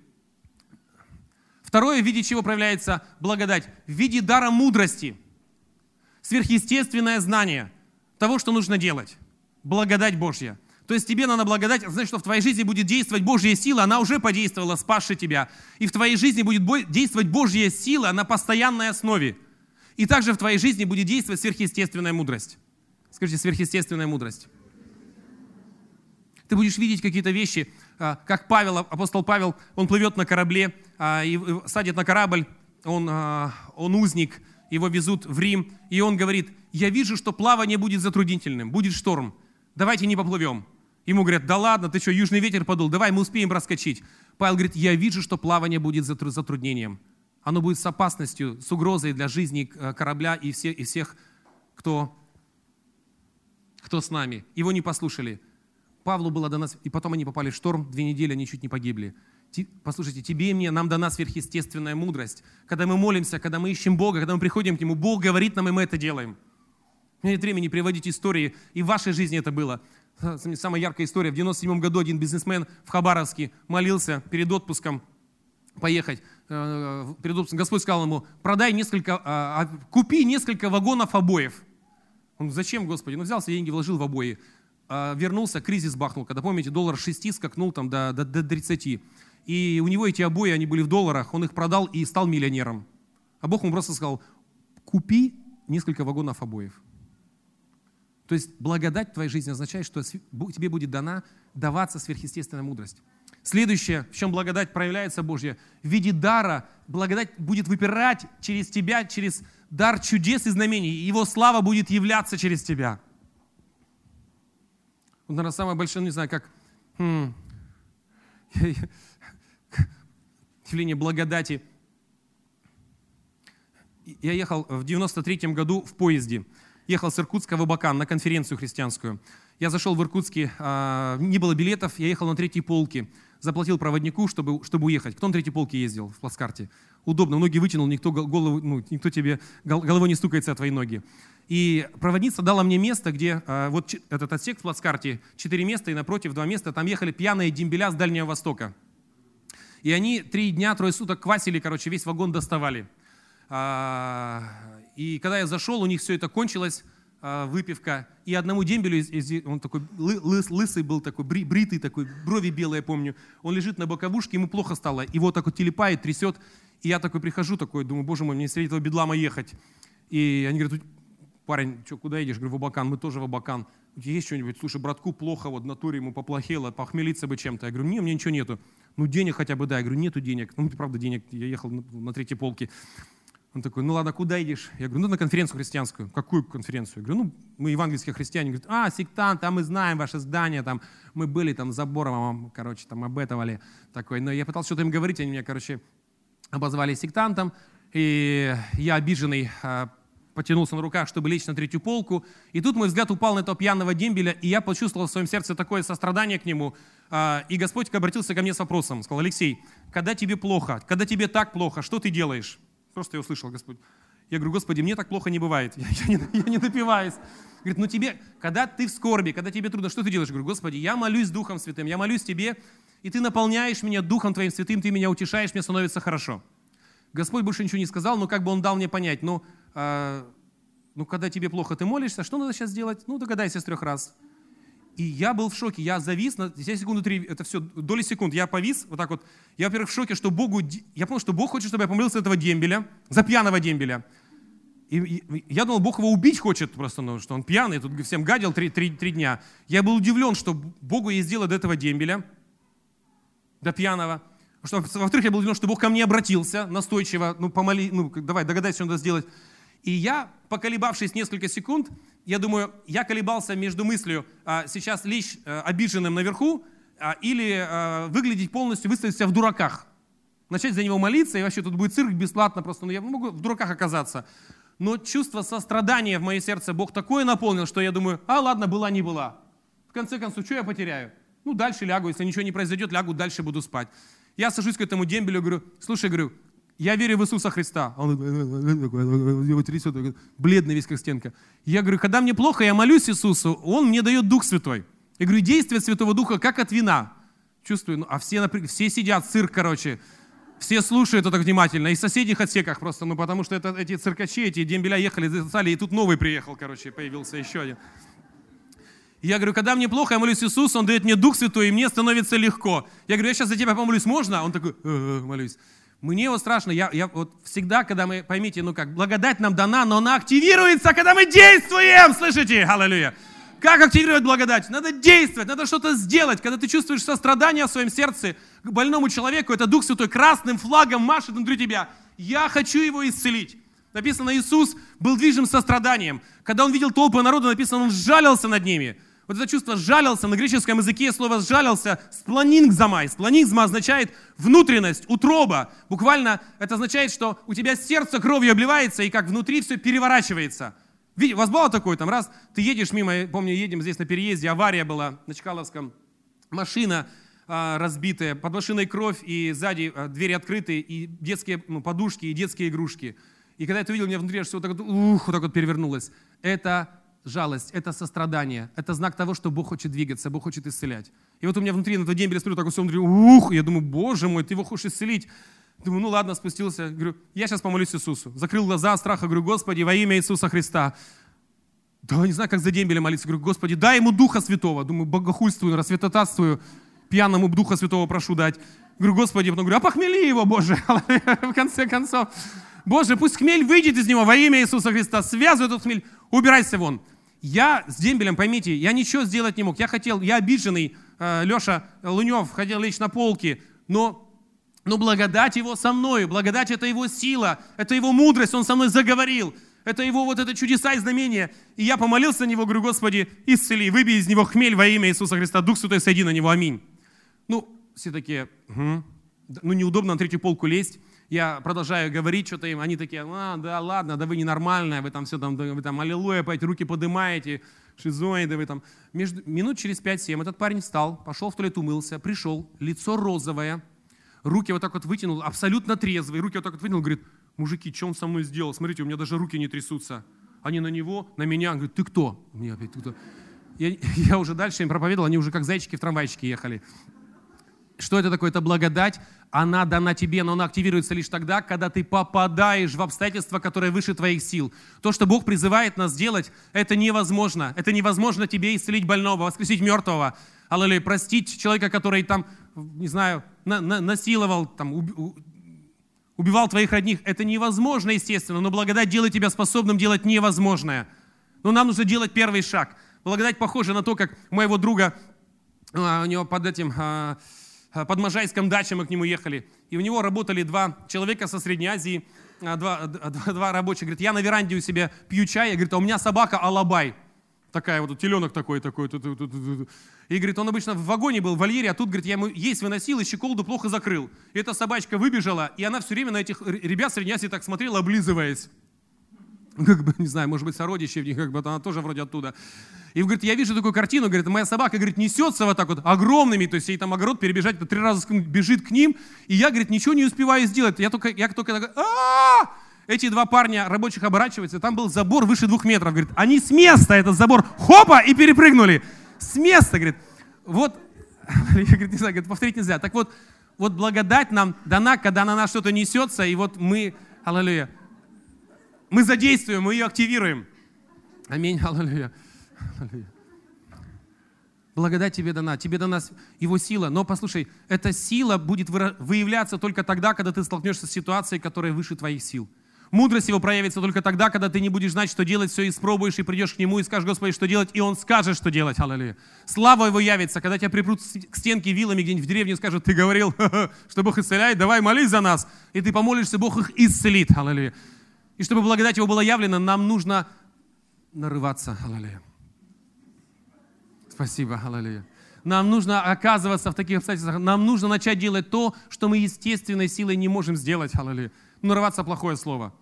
Второе, в виде чего проявляется благодать? В виде дара мудрости. Сверхъестественное знание того, что нужно делать. Благодать Божья. То есть тебе надо благодать, значит, что в твоей жизни будет действовать Божья сила, она уже подействовала, спасши тебя. И в твоей жизни будет действовать Божья сила на постоянной основе. И также в твоей жизни будет действовать сверхъестественная мудрость. Скажите, сверхъестественная мудрость. Ты будешь видеть какие-то вещи, а, как Павел, апостол Павел, он плывет на корабле, а, и садит на корабль, он, а, он узник, его везут в Рим, и он говорит, я вижу, что плавание будет затруднительным, будет шторм, давайте не поплывем. Ему говорят, да ладно, ты что, южный ветер подул, давай мы успеем проскочить. Павел говорит, я вижу, что плавание будет затру- затруднением. Оно будет с опасностью, с угрозой для жизни э, корабля и, все, и всех, кто, кто с нами. Его не послушали. Павлу было дано, и потом они попали в шторм, две недели они чуть не погибли. Послушайте, тебе и мне, нам дана сверхъестественная мудрость. Когда мы молимся, когда мы ищем Бога, когда мы приходим к Нему, Бог говорит нам, и мы это делаем. У меня нет времени приводить истории, и в вашей жизни это было. Самая яркая история. В 97 году один бизнесмен в Хабаровске молился перед отпуском поехать. Э, Перед отпуском Господь сказал ему, продай несколько, а, а, купи несколько вагонов обоев. Он, зачем, Господи? Ну, взялся, деньги вложил в обои. А, Вернулся, кризис бахнул. Когда, помните, доллар 6 скакнул там до, до, до 30. И у него эти обои, они были в долларах, он их продал и стал миллионером. А Бог ему просто сказал, купи несколько вагонов обоев. То есть благодать в твоей жизни означает, что тебе будет дана даваться сверхъестественная мудрость. Следующее, в чем благодать проявляется Божья, в виде дара. Благодать будет выпирать через тебя, через дар чудес и знамений. Его слава будет являться через тебя. Вот, наверное, самое большое, не знаю, как хм, явление благодати. Я ехал в 93 году в поезде. Ехал с Иркутска в Абакан на конференцию христианскую. Я зашел в Иркутске, а, не было билетов, я ехал на третьей полке. Заплатил проводнику, чтобы, чтобы уехать. Кто на третьей полке ездил в плацкарте? Удобно, ноги вытянул, никто, гол- голову, ну, никто тебе гол- головой не стукается о твои ноги. И проводница дала мне место, где а, вот этот отсек в плацкарте, четыре места, и напротив два места, там ехали пьяные дембеля с Дальнего Востока. И они три дня, трое суток квасили, короче, весь вагон доставали. А, и когда я зашел, у них все это кончилось, а, выпивка. И одному дембелю, он такой лыс, лысый был, такой бритый, такой, брови белые, помню. Он лежит на боковушке, ему плохо стало. Его так вот телепает, трясет. И я такой прихожу, такой, думаю, боже мой, мне среди этого бедлама ехать. И они говорят, парень, что, куда едешь? Говорю, в Абакан, мы тоже в Абакан. У тебя есть что-нибудь? Слушай, братку плохо, вот натуре ему поплохело, похмелиться бы чем-то. Я говорю, не, мне ничего нету. Ну, денег хотя бы дай. Я говорю, нету денег. Ну, правда, денег, я ехал на третьей полке. Он такой, ну ладно, куда идешь? Я говорю, ну на конференцию христианскую. Какую конференцию? Я говорю, ну мы евангельские христиане. Говорит, а, сектант, а мы знаем ваше здание, там, мы были там забором, вам, короче, там обетовали. Такой, но я пытался что-то им говорить, они меня, короче, обозвали сектантом. И я обиженный а, потянулся на руках, чтобы лечь на третью полку. И тут мой взгляд упал на этого пьяного дембеля, и я почувствовал в своем сердце такое сострадание к нему. А, и Господь обратился ко мне с вопросом, сказал, Алексей, когда тебе плохо, когда тебе так плохо, что ты делаешь? Просто я услышал, Господь. Я говорю, Господи, мне так плохо не бывает. Я, я, не, я не допиваюсь. Говорит, ну тебе, когда ты в скорби, когда тебе трудно, что ты делаешь? Я говорю, Господи, я молюсь Духом Святым, я молюсь Тебе, и Ты наполняешь меня Духом Твоим Святым, Ты меня утешаешь, мне становится хорошо. Господь больше ничего не сказал, но как бы Он дал мне понять, ну, э, ну когда тебе плохо, ты молишься, что надо сейчас сделать? Ну, догадайся с трех раз. И я был в шоке, я завис на 10 секунд, 3, это все, доли секунд, я повис, вот так вот. Я, во-первых, в шоке, что Богу, я понял, что Бог хочет, чтобы я помолился этого дембеля, за пьяного дембеля. И, и я думал, Бог его убить хочет просто, ну, что он пьяный, тут всем гадил три, три, три дня. Я был удивлен, что Богу есть дело до этого дембеля, до пьяного. Что, во-вторых, я был удивлен, что Бог ко мне обратился настойчиво, ну, помоли, ну, давай, догадайся, что надо сделать. И я, поколебавшись несколько секунд, я думаю, я колебался между мыслью а, сейчас лечь а, обиженным наверху а, или а, выглядеть полностью, выставить себя в дураках. Начать за него молиться, и вообще тут будет цирк бесплатно просто, но я могу в дураках оказаться. Но чувство сострадания в мое сердце Бог такое наполнил, что я думаю, а ладно, была не была. В конце концов, что я потеряю? Ну, дальше лягу, если ничего не произойдет, лягу, дальше буду спать. Я сажусь к этому дембелю, говорю, слушай, говорю, я верю в Иисуса Христа. Он его трясет, бледный весь как стенка. Я говорю, когда мне плохо, я молюсь Иисусу, Он мне дает Дух Святой. Я говорю, действие Святого Духа как от вина. Чувствую, ну, а все, все сидят, цирк, короче. Все слушают это внимательно. И в соседних отсеках просто, ну потому что это, эти циркачи, эти дембеля ехали, застали, и тут новый приехал, короче, появился еще один. Я говорю, когда мне плохо, я молюсь Иисусу, Он дает мне Дух Святой, и мне становится легко. Я говорю, я сейчас за тебя помолюсь, можно? Он такой, э -э, молюсь. Мне вот страшно, я, я вот всегда, когда мы, поймите, ну как, благодать нам дана, но она активируется, когда мы действуем, слышите? Аллилуйя. Как активировать благодать? Надо действовать, надо что-то сделать. Когда ты чувствуешь сострадание в своем сердце к больному человеку, это Дух Святой красным флагом машет внутри тебя. Я хочу его исцелить. Написано, Иисус был движим состраданием. Когда он видел толпы народа, написано, он сжалился над ними. Вот это чувство «жалился» на греческом языке слово «сжалился» спланингзамай. Спланингзма означает внутренность, утроба. Буквально это означает, что у тебя сердце кровью обливается, и как внутри все переворачивается. Видите, у вас было такое, там раз ты едешь мимо, помню, едем здесь на переезде, авария была на Чкаловском, машина а, разбитая, под машиной кровь, и сзади а, двери открыты, и детские ну, подушки, и детские игрушки. И когда я это увидел, у меня внутри все вот так вот, ух, вот так вот перевернулось. Это жалость, это сострадание, это знак того, что Бог хочет двигаться, Бог хочет исцелять. И вот у меня внутри на тот день смотрю, так все внутри, ух, я думаю, Боже мой, ты его хочешь исцелить. Думаю, ну ладно, спустился. Говорю, я сейчас помолюсь Иисусу. Закрыл глаза, страха, говорю, Господи, во имя Иисуса Христа. Да, не знаю, как за дембеля молиться. Говорю, Господи, дай ему Духа Святого. Думаю, богохульствую, рассветотатствую, пьяному Духа Святого прошу дать. Говорю, Господи, потом говорю, а похмели его, Боже, в конце концов. Боже, пусть хмель выйдет из него во имя Иисуса Христа. Связывай этот хмель, убирайся вон. Я с дембелем, поймите, я ничего сделать не мог. Я хотел, я обиженный, э, Леша Лунев, хотел лечь на полке, но, но благодать его со мной, благодать это его сила, это его мудрость, он со мной заговорил. Это его вот это чудеса и знамения. И я помолился на него, говорю, Господи, исцели, выбей из него хмель во имя Иисуса Христа. Дух Святой, сойди на него, аминь. Ну, все такие, угу. ну неудобно на третью полку лезть я продолжаю говорить что-то им, они такие, а, да, ладно, да вы ненормальные, вы там все там, вы там аллилуйя, поете, руки поднимаете, шизоиды, вы там. Между, минут через 5-7 этот парень встал, пошел в туалет, умылся, пришел, лицо розовое, руки вот так вот вытянул, абсолютно трезвый, руки вот так вот вытянул, говорит, мужики, что он со мной сделал? Смотрите, у меня даже руки не трясутся. Они на него, на меня, он говорит, ты кто? Мне опять, ты кто? Я, я уже дальше им проповедовал, они уже как зайчики в трамвайчике ехали. Что это такое? Это благодать. Она дана тебе, но она активируется лишь тогда, когда ты попадаешь в обстоятельства, которые выше твоих сил. То, что Бог призывает нас делать, это невозможно. Это невозможно тебе исцелить больного, воскресить мертвого. Аллилуйя, простить человека, который там, не знаю, на, на, насиловал, там, уб, убивал твоих родных. Это невозможно, естественно, но благодать делает тебя способным делать невозможное. Но нам нужно делать первый шаг. Благодать похожа на то, как моего друга, а, у него под этим а, под Можайском даче мы к нему ехали, и у него работали два человека со Средней Азии, э, два, два, два рабочих. Говорит, я на веранде у себя пью чай, и говорит, а у меня собака Алабай. Такая вот, теленок такой, такой. И говорит, он обычно в вагоне был, в вольере, а тут, говорит, я ему есть выносил и щеколду плохо закрыл. И эта собачка выбежала, и она все время на этих ребят Средней Азии так смотрела, облизываясь. Как бы, не знаю, может быть, сородичи в них, как бы, она тоже вроде оттуда. И говорит, я вижу такую картину, говорит, моя собака, говорит, несется вот так вот огромными, то есть ей там огород перебежать, три раза бежит к ним, и я, говорит, ничего не успеваю сделать. Я только, я только такой, а эти два парня рабочих оборачиваются, там был забор выше двух метров, говорит, они с места этот забор, хопа, и перепрыгнули. С места, говорит. Вот, я говорит, не знаю, говорит, повторить нельзя. Так вот, вот благодать нам дана, когда на нас что-то несется, и вот мы, аллилуйя, мы задействуем, мы ее активируем. Аминь, аллилуйя. Благодать тебе дана, тебе дана его сила. Но послушай, эта сила будет выявляться только тогда, когда ты столкнешься с ситуацией, которая выше твоих сил. Мудрость его проявится только тогда, когда ты не будешь знать, что делать, все испробуешь и придешь к нему и скажешь, Господи, что делать, и он скажет, что делать. Аллилуйя. Слава его явится, когда тебя припрут к стенке вилами где-нибудь в деревне и скажут, ты говорил, что Бог исцеляет, давай молись за нас. И ты помолишься, Бог их исцелит. Аллилуйя. И чтобы благодать его была явлена, нам нужно нарываться. Аллилуйя. Спасибо, аллилуйя. Нам нужно оказываться в таких обстоятельствах. Нам нужно начать делать то, что мы естественной силой не можем сделать. Аллилуйя. Нарываться плохое слово.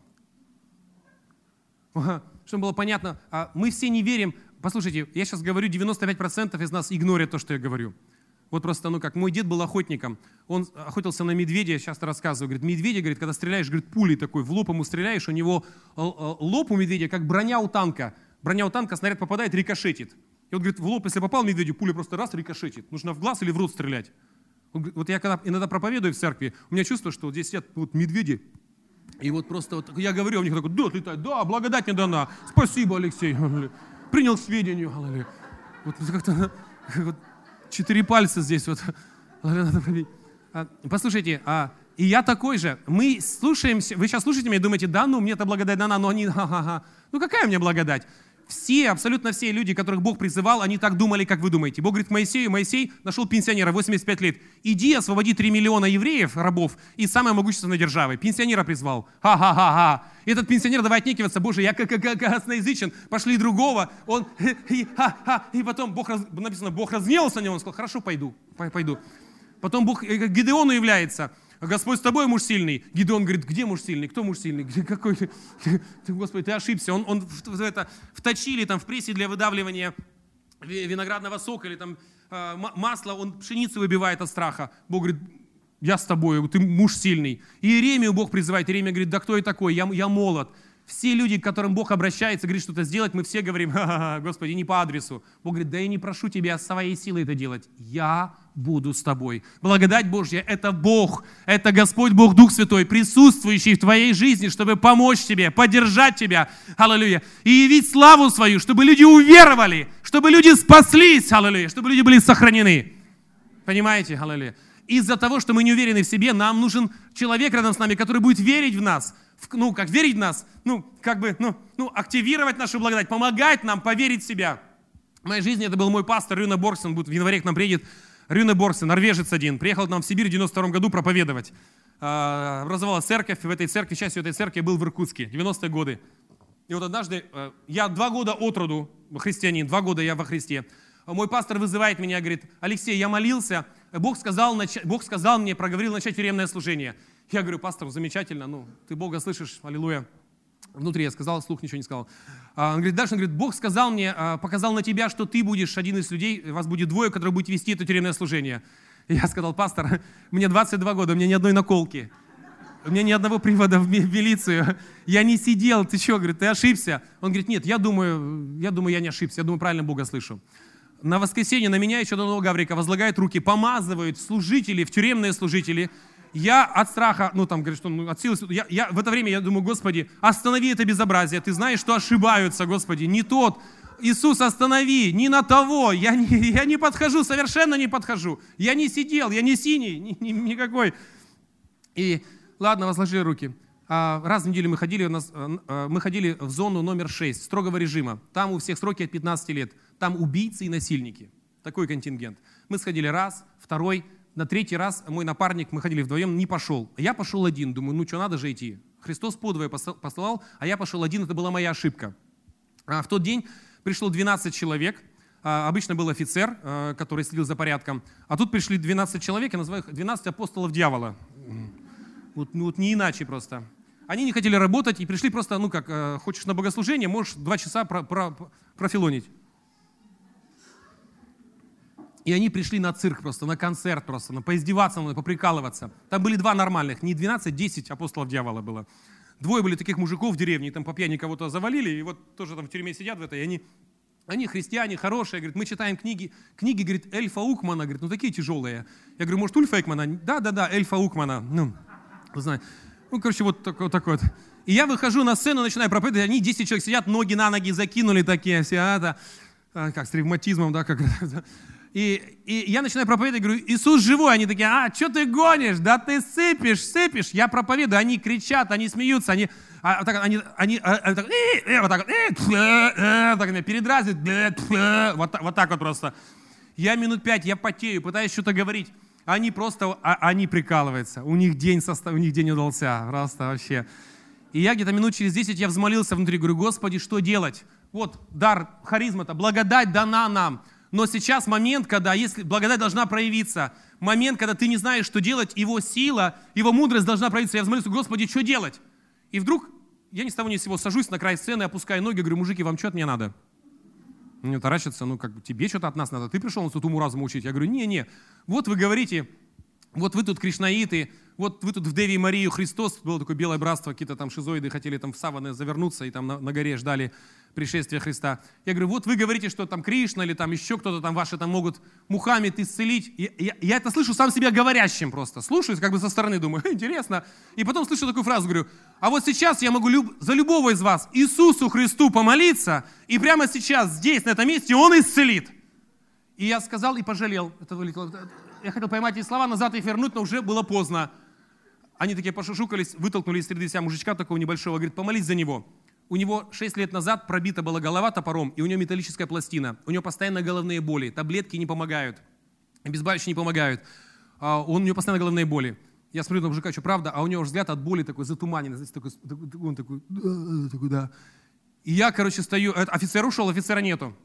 Чтобы было понятно, а мы все не верим. Послушайте, я сейчас говорю, 95% из нас игнорят то, что я говорю. Вот просто, ну как, мой дед был охотником, он охотился на медведя, часто рассказываю, говорит, медведя, говорит, когда стреляешь, говорит, пулей такой, в лоб ему стреляешь, у него э, э, лоб у медведя, как броня у танка. Броня у танка, снаряд попадает, рикошетит. И он говорит, в лоб, если попал медведю, пуля просто раз рикошетит. Нужно в глаз или в рот стрелять. Вот я когда иногда проповедую в церкви, у меня чувство, что вот здесь сидят вот медведи, и вот просто вот я говорю, у них такой, да, летает, да, благодать не дана. Спасибо, Алексей. Принял к сведению. Вот как-то вот, четыре пальца здесь вот. А, послушайте, а, и я такой же. Мы слушаемся, вы сейчас слушаете меня и думаете, да, ну мне это благодать дана, но они, ха-ха-ха. Ну какая мне благодать? Все, абсолютно все люди, которых Бог призывал, они так думали, как вы думаете. Бог говорит Моисею, Моисей нашел пенсионера, 85 лет. Иди, освободи 3 миллиона евреев, рабов, и самой могущественной державы. Пенсионера призвал. Ха-ха-ха-ха. Этот пенсионер давай отнекиваться, Боже, я как косноязычен, пошли другого. Он, и, ха, ха, и потом Бог, написано, Бог разгневался на него, он сказал, хорошо, пойду, пойду. Потом Бог э, Гидеону является, Господь с тобой муж сильный. Гидеон говорит, где муж сильный? Кто муж сильный? Где, какой? Господи, ты ошибся. Он, он в, это, вточили там в прессе для выдавливания виноградного сока или там э, масла, он пшеницу выбивает от страха. Бог говорит, я с тобой, ты муж сильный. И Иеремию Бог призывает. Иеремия говорит, да кто я такой? Я, я молод. Все люди, к которым Бог обращается, говорит что-то сделать, мы все говорим, Ха-ха, Господи, не по адресу. Бог говорит, да я не прошу тебя своей силой это делать. Я буду с тобой. Благодать Божья – это Бог, это Господь Бог Дух Святой, присутствующий в твоей жизни, чтобы помочь тебе, поддержать тебя, аллилуйя, и явить славу свою, чтобы люди уверовали, чтобы люди спаслись, аллилуйя, чтобы люди были сохранены. Понимаете, аллилуйя? Из-за того, что мы не уверены в себе, нам нужен человек рядом с нами, который будет верить в нас – ну, как верить в нас, ну, как бы, ну, ну, активировать нашу благодать, помогать нам поверить в себя. В моей жизни это был мой пастор Рюна Борсен, будет в январе к нам приедет. Рюна Борсен, норвежец один, приехал к нам в Сибирь в 92 году проповедовать. А, образовалась церковь, в этой церкви, частью этой церкви был в Иркутске, 90-е годы. И вот однажды, э, я два года от роду христианин, два года я во Христе. Мой пастор вызывает меня, говорит, Алексей, я молился, Бог сказал, Бог сказал мне, проговорил начать тюремное служение. Я говорю, пастор, замечательно, ну, ты Бога слышишь, аллилуйя. Внутри я сказал, слух ничего не сказал. А, он говорит, дальше он говорит, Бог сказал мне, а, показал на тебя, что ты будешь один из людей, вас будет двое, которые будете вести это тюремное служение. И я сказал, пастор, мне 22 года, у меня ни одной наколки. У меня ни одного привода в милицию. Я не сидел, ты что, говорит, ты ошибся. Он говорит, нет, я думаю, я думаю, я не ошибся, я думаю, правильно Бога слышу. На воскресенье на меня еще до Гаврика возлагают руки, помазывают служители, в тюремные служители. Я от страха, ну там говорит, что ну, от силы, я, я, в это время я думаю, Господи, останови это безобразие. Ты знаешь, что ошибаются, Господи, не тот. Иисус, останови, не на того. Я не, я не подхожу, совершенно не подхожу. Я не сидел, я не синий, ни, ни, никакой. И ладно, возложили руки. А, раз в неделю мы ходили, у нас, э, э, мы ходили в зону номер 6 строгого режима. Там у всех сроки от 15 лет. Там убийцы и насильники. Такой контингент. Мы сходили раз, второй, на третий раз мой напарник, мы ходили вдвоем, не пошел. Я пошел один, думаю, ну что, надо же идти. Христос подвое посылал, а я пошел один, это была моя ошибка. А в тот день пришло 12 человек, а, обычно был офицер, а, который следил за порядком, а тут пришли 12 человек, я называю их 12 апостолов дьявола. Вот, ну, вот не иначе просто. Они не хотели работать и пришли просто, ну как, э, хочешь на богослужение, можешь два часа про, про, профилонить. И они пришли на цирк просто, на концерт просто, на поиздеваться, на поприкалываться. Там были два нормальных, не 12, 10 апостолов дьявола было. Двое были таких мужиков в деревне, там по пьяни кого-то завалили, и вот тоже там в тюрьме сидят в этой, и они, они христиане, хорошие, говорит, мы читаем книги, книги, говорит, Эльфа Укмана, говорит, ну такие тяжелые. Я говорю, может, Ульфа Экмана? Да, да, да, Эльфа Укмана. Ну, знаете. Ну, короче, вот такой вот. Так вот. И я выхожу на сцену, начинаю проповедовать, они 10 человек сидят, ноги на ноги закинули такие, все, а, да, а, как с ревматизмом, да, как и, и я начинаю проповедовать, говорю, Иисус живой. Они такие, а, что ты гонишь? Да ты сыпешь, сыпешь. Я проповедую, они кричат, они смеются, они, а, они, они, так, э, э, вот так, э, э, передразнивают, э, вот, вот так вот просто. Я минут пять, я потею, пытаюсь что-то говорить. Они просто, а, они прикалываются. У них день, состав, у них день удался. Просто вообще. И я где-то минут через 10 я взмолился внутри, говорю, Господи, что делать? Вот дар харизма-то, благодать дана нам. Но сейчас момент, когда если благодать должна проявиться, момент, когда ты не знаешь, что делать, его сила, его мудрость должна проявиться. Я взмолился, Господи, что делать? И вдруг я ни с того ни с сего сажусь на край сцены, опускаю ноги, говорю, мужики, вам что от меня надо? Мне таращится, ну как бы тебе что-то от нас надо. Ты пришел нас тут уму разуму учить. Я говорю, не-не, вот вы говорите, вот вы тут кришнаиты, вот вы тут в Деви Марию Христос, было такое белое братство, какие-то там шизоиды хотели там в саваны завернуться и там на, на горе ждали пришествия Христа. Я говорю, вот вы говорите, что там Кришна или там еще кто-то там ваши там могут Мухаммед исцелить. Я, я, я это слышу сам себя говорящим просто. Слушаюсь как бы со стороны, думаю, интересно. И потом слышу такую фразу, говорю, а вот сейчас я могу люб, за любого из вас Иисусу Христу помолиться, и прямо сейчас здесь, на этом месте, Он исцелит. И я сказал и пожалел. Это вылетело я хотел поймать эти слова, назад их вернуть, но уже было поздно. Они такие пошушукались, вытолкнули из среды себя мужичка такого небольшого, говорит, помолись за него. У него 6 лет назад пробита была голова топором, и у него металлическая пластина. У него постоянно головные боли, таблетки не помогают, обезболивающие не помогают. А, он, у него постоянно головные боли. Я смотрю на мужика, что правда, а у него взгляд от боли такой затуманенный, знаете, такой, он такой, такой, да. И я, короче, стою, офицер ушел, офицера нету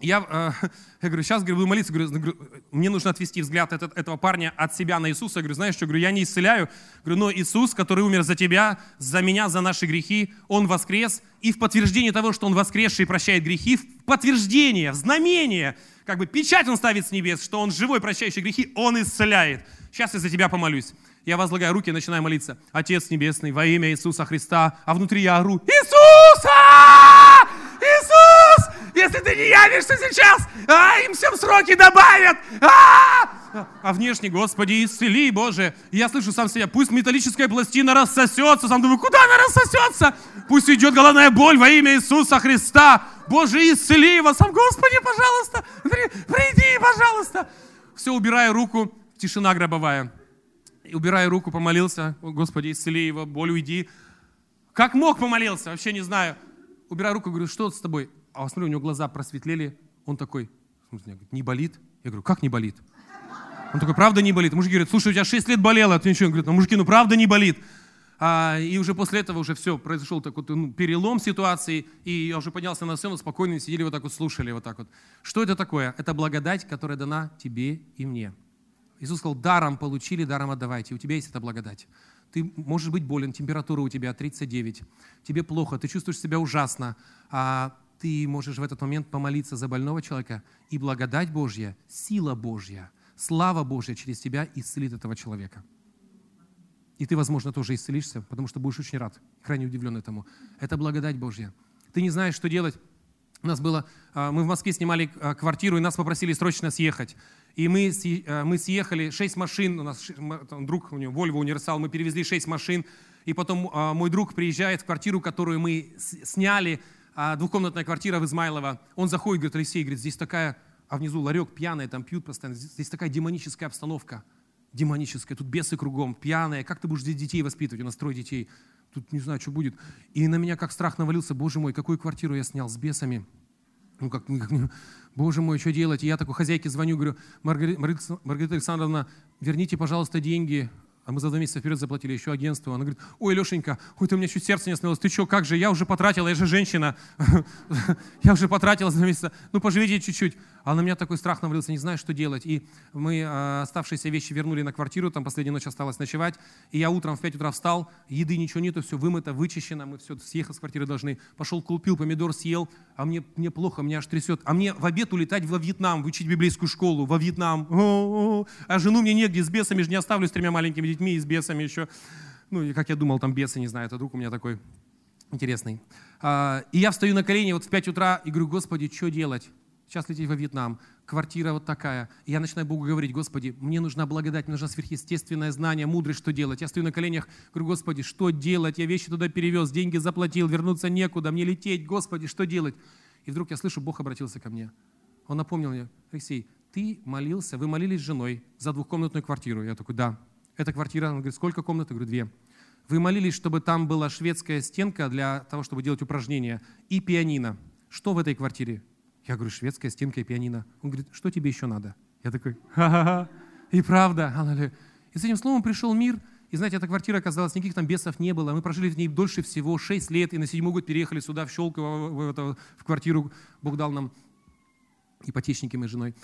я, э, я говорю, сейчас говорю, буду молиться, говорю, мне нужно отвести взгляд этот, этого парня от себя на Иисуса. Я говорю, знаешь что, говорю, я не исцеляю. Говорю, но Иисус, который умер за тебя, за меня, за наши грехи, Он воскрес. И в подтверждение того, что Он воскресший и прощает грехи, в подтверждение, в знамение, как бы печать Он ставит с небес, что Он живой, прощающий грехи, Он исцеляет. Сейчас я за тебя помолюсь. Я возлагаю руки и начинаю молиться. Отец Небесный, во имя Иисуса Христа, а внутри я ору, Иисуса! Если ты не явишься сейчас, а, им всем сроки добавят! А, а внешне, Господи, исцели, Боже. Я слышу сам себя, пусть металлическая пластина рассосется. Сам думаю, куда она рассосется? Пусть идет головная боль во имя Иисуса Христа. Боже, исцели его. Сам, Господи, пожалуйста, приди, пожалуйста. Все, убираю руку, тишина гробовая. И убираю руку, помолился. Господи, исцели его, боль уйди. Как мог помолился, вообще не знаю убираю руку, говорю, что с тобой? А смотрю, у него глаза просветлели. Он такой, не болит? Я говорю, как не болит? Он такой, правда не болит? Мужик говорит, слушай, у тебя 6 лет болело, а ты ничего. Он говорит, ну, мужики, ну правда не болит? А, и уже после этого уже все, произошел такой ну, перелом ситуации, и я уже поднялся на сцену, спокойно сидели вот так вот, слушали вот так вот. Что это такое? Это благодать, которая дана тебе и мне. Иисус сказал, даром получили, даром отдавайте. У тебя есть эта благодать. Ты можешь быть болен, температура у тебя 39, тебе плохо, ты чувствуешь себя ужасно, а ты можешь в этот момент помолиться за больного человека, и благодать Божья, сила Божья, слава Божья через тебя исцелит этого человека. И ты, возможно, тоже исцелишься, потому что будешь очень рад, крайне удивлен этому. Это благодать Божья. Ты не знаешь, что делать, У нас было, а, мы в Москве снимали а, квартиру, и нас попросили срочно съехать. И мы, а, мы съехали, шесть машин, у нас друг, у него Volvo универсал, мы перевезли шесть машин, и потом мой друг приезжает в квартиру, которую мы сняли, двухкомнатная квартира в Измайлово. Он заходит, говорит, Алексей, говорит, здесь такая, а внизу ларек пьяный, там пьют постоянно, здесь, такая демоническая обстановка, демоническая, тут бесы кругом, пьяные, как ты будешь здесь детей воспитывать, у нас трое детей, тут не знаю, что будет. И на меня как страх навалился, боже мой, какую квартиру я снял с бесами. Ну, как, как боже мой, что делать? И я такой хозяйке звоню, говорю, Маргарита, Маргарита Александровна, верните, пожалуйста, деньги. А мы за два месяца вперед заплатили еще агентству. Она говорит, ой, Лешенька, ой, ты у меня чуть сердце не остановилось. Ты что, как же, я уже потратила, я же женщина. Я уже потратила за два месяца. Ну, поживите чуть-чуть. А на меня такой страх навалился, не знаю, что делать. И мы э, оставшиеся вещи вернули на квартиру, там последняя ночь осталось ночевать. И я утром в 5 утра встал, еды ничего нету, все вымыто, вычищено, мы все съехать с квартиры должны. Пошел, купил помидор, съел, а мне, мне плохо, меня аж трясет. А мне в обед улетать во Вьетнам, учить библейскую школу, во Вьетнам. А жену мне негде, с бесами же не оставлю, с тремя маленькими детьми и с бесами еще. Ну, и как я думал, там бесы, не знаю, это друг у меня такой интересный. А, И я встаю на колени вот в 5 утра и говорю, Господи, что делать? Сейчас лететь во Вьетнам, квартира вот такая. И я начинаю Богу говорить, Господи, мне нужна благодать, мне нужно сверхъестественное знание, мудрость, что делать. Я стою на коленях, говорю, Господи, что делать? Я вещи туда перевез, деньги заплатил, вернуться некуда, мне лететь, Господи, что делать? И вдруг я слышу, Бог обратился ко мне. Он напомнил мне, Алексей, ты молился, вы молились с женой за двухкомнатную квартиру. Я такой, да. Эта квартира, он говорит, сколько комнат? Я говорю, две. Вы молились, чтобы там была шведская стенка для того, чтобы делать упражнения, и пианино. Что в этой квартире? Я говорю, шведская стенка и пианино. Он говорит, что тебе еще надо? Я такой, ха-ха-ха. И правда. И с этим словом пришел мир, и знаете, эта квартира оказалась, никаких там бесов не было. Мы прожили в ней дольше всего, 6 лет, и на седьмой год переехали сюда, в Щелково, в, в, это- в квартиру. Бог дал нам ипотечники с женой.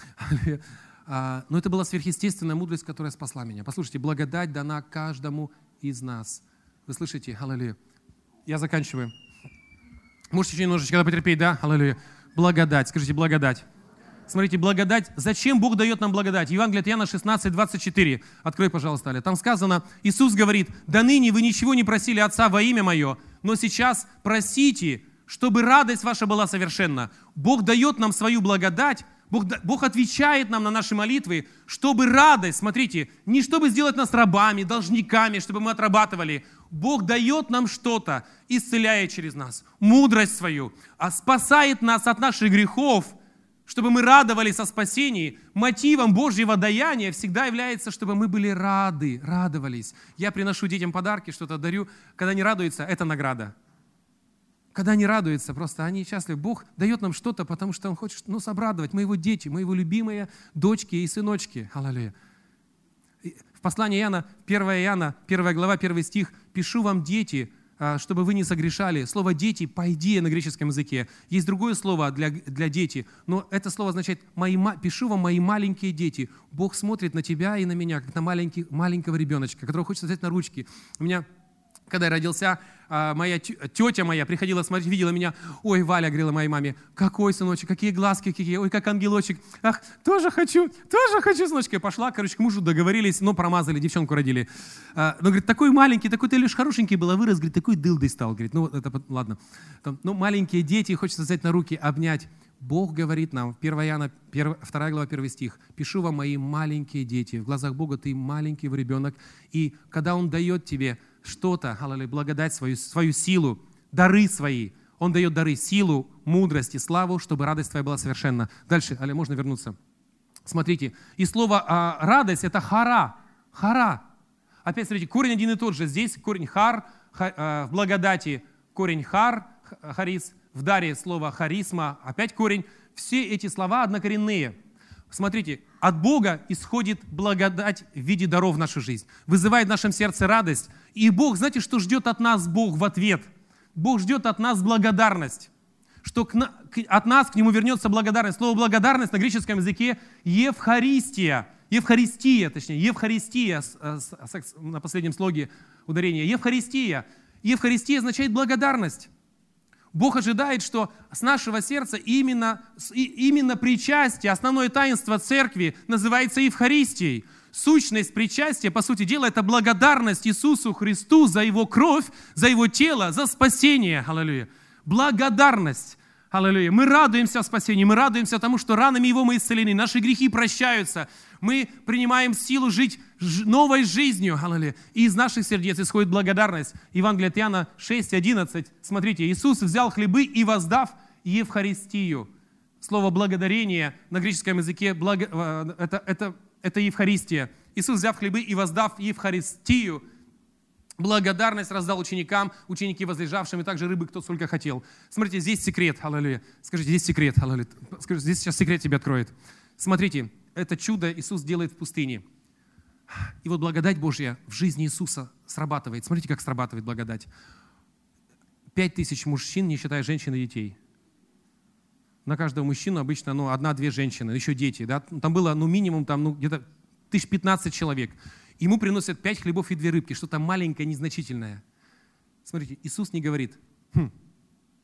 А, Но это была сверхъестественная мудрость, которая спасла меня. Послушайте, благодать дана каждому из нас. Вы слышите? Аллилуйя. Я заканчиваю. Можете еще немножечко потерпеть, да? Аллилуйя. Благодать. Скажите, благодать. Смотрите, благодать. Зачем Бог дает нам благодать? Евангелие от Иоанна 16, 24. Открой, пожалуйста, Аля. Там сказано, Иисус говорит, «Да ныне вы ничего не просили Отца во имя Мое, но сейчас просите, чтобы радость ваша была совершенна». Бог дает нам свою благодать, Бог, Бог отвечает нам на наши молитвы, чтобы радость, смотрите, не чтобы сделать нас рабами, должниками, чтобы мы отрабатывали. Бог дает нам что-то, исцеляя через нас, мудрость свою, а спасает нас от наших грехов, чтобы мы радовались о спасении. Мотивом Божьего даяния всегда является, чтобы мы были рады, радовались. Я приношу детям подарки, что-то дарю. Когда они радуются, это награда. Когда они радуются, просто они счастливы. Бог дает нам что-то, потому что Он хочет нас обрадовать. Мы Его дети, мы Его любимые дочки и сыночки. Аллилуйя. В послании Иоанна, 1 Иоанна, 1 глава, 1 стих, «Пишу вам, дети, а, чтобы вы не согрешали». Слово «дети» «пайдия» на греческом языке. Есть другое слово для, для «дети», но это слово означает мои, «пишу вам, мои маленькие дети». Бог смотрит на тебя и на меня, как на маленький, маленького ребеночка, которого хочется взять на ручки. У меня когда я родился, а, моя тетя моя приходила смотреть, видела меня, ой, Валя говорила моей маме, какой сыночек, какие глазки, какие, ой, как ангелочек, ах, тоже хочу, тоже хочу, сыночка. И пошла, короче, к мужу договорились, но промазали, девчонку родили. А, Но, говорит, такой маленький, такой ты лишь хорошенький был, а вырос, говорит, такой дылдой стал. Говорит, ну, это, ладно. Там, ну, маленькие дети, хочется взять на руки, обнять. Бог говорит нам, 1 Иоанна, 1, 2 глава, 1 стих, «Пишу вам, мои маленькие дети». В глазах Бога ты маленький ребенок. И когда Он дает тебе что-то, аллилуйя, благодать свою, свою силу, дары свои, Он дает дары, силу, мудрость и славу, чтобы радость твоя была совершенна. Дальше, аллилуйя, можно вернуться. Смотрите, и слово а, радость – это хара, хара. Опять смотрите, корень один и тот же. Здесь корень хар, ха- а, в благодати корень хар, харис, в даре слово харисма, опять корень. Все эти слова однокоренные. Смотрите, от Бога исходит благодать в виде даров в нашу жизнь, вызывает в нашем сердце радость. И Бог, знаете, что ждет от нас Бог в ответ? Бог ждет от нас благодарность что к к- от нас к нему вернется благодарность. Слово благодарность на греческом языке Евхаристия. Евхаристия, точнее, Евхаристия э, с- с- на последнем слоге ударения. Евхаристия. Евхаристия означает благодарность. Бог ожидает, что с нашего сердца именно, именно причастие, основное таинство церкви называется Евхаристией. Сущность причастия, по сути дела, это благодарность Иисусу Христу за Его кровь, за Его тело, за спасение. Аллилуйя. Благодарность. Аллилуйя. Мы радуемся в спасении, мы радуемся тому, что ранами Его мы исцелены, наши грехи прощаются, мы принимаем силу жить новой жизнью. Аллилуйя. И из наших сердец исходит благодарность. Евангелие от Иоанна 6, 11. Смотрите, Иисус взял хлебы и воздав Евхаристию. Слово благодарение на греческом языке благо, э, это, это, это Евхаристия. Иисус, взяв хлебы и воздав Евхаристию, благодарность раздал ученикам, ученики возлежавшим, и также рыбы, кто сколько хотел. Смотрите, здесь секрет, аллилуйя. Скажите, здесь секрет, аллилуйя. Скажите, здесь сейчас секрет тебе откроет. Смотрите, это чудо Иисус делает в пустыне. И вот благодать Божья в жизни Иисуса срабатывает. Смотрите, как срабатывает благодать. Пять тысяч мужчин, не считая женщин и детей. На каждого мужчину обычно ну, одна-две женщины, еще дети. Да? Там было ну, минимум там, ну, где-то тысяч человек. Ему приносят пять хлебов и две рыбки, что-то маленькое, незначительное. Смотрите, Иисус не говорит, хм,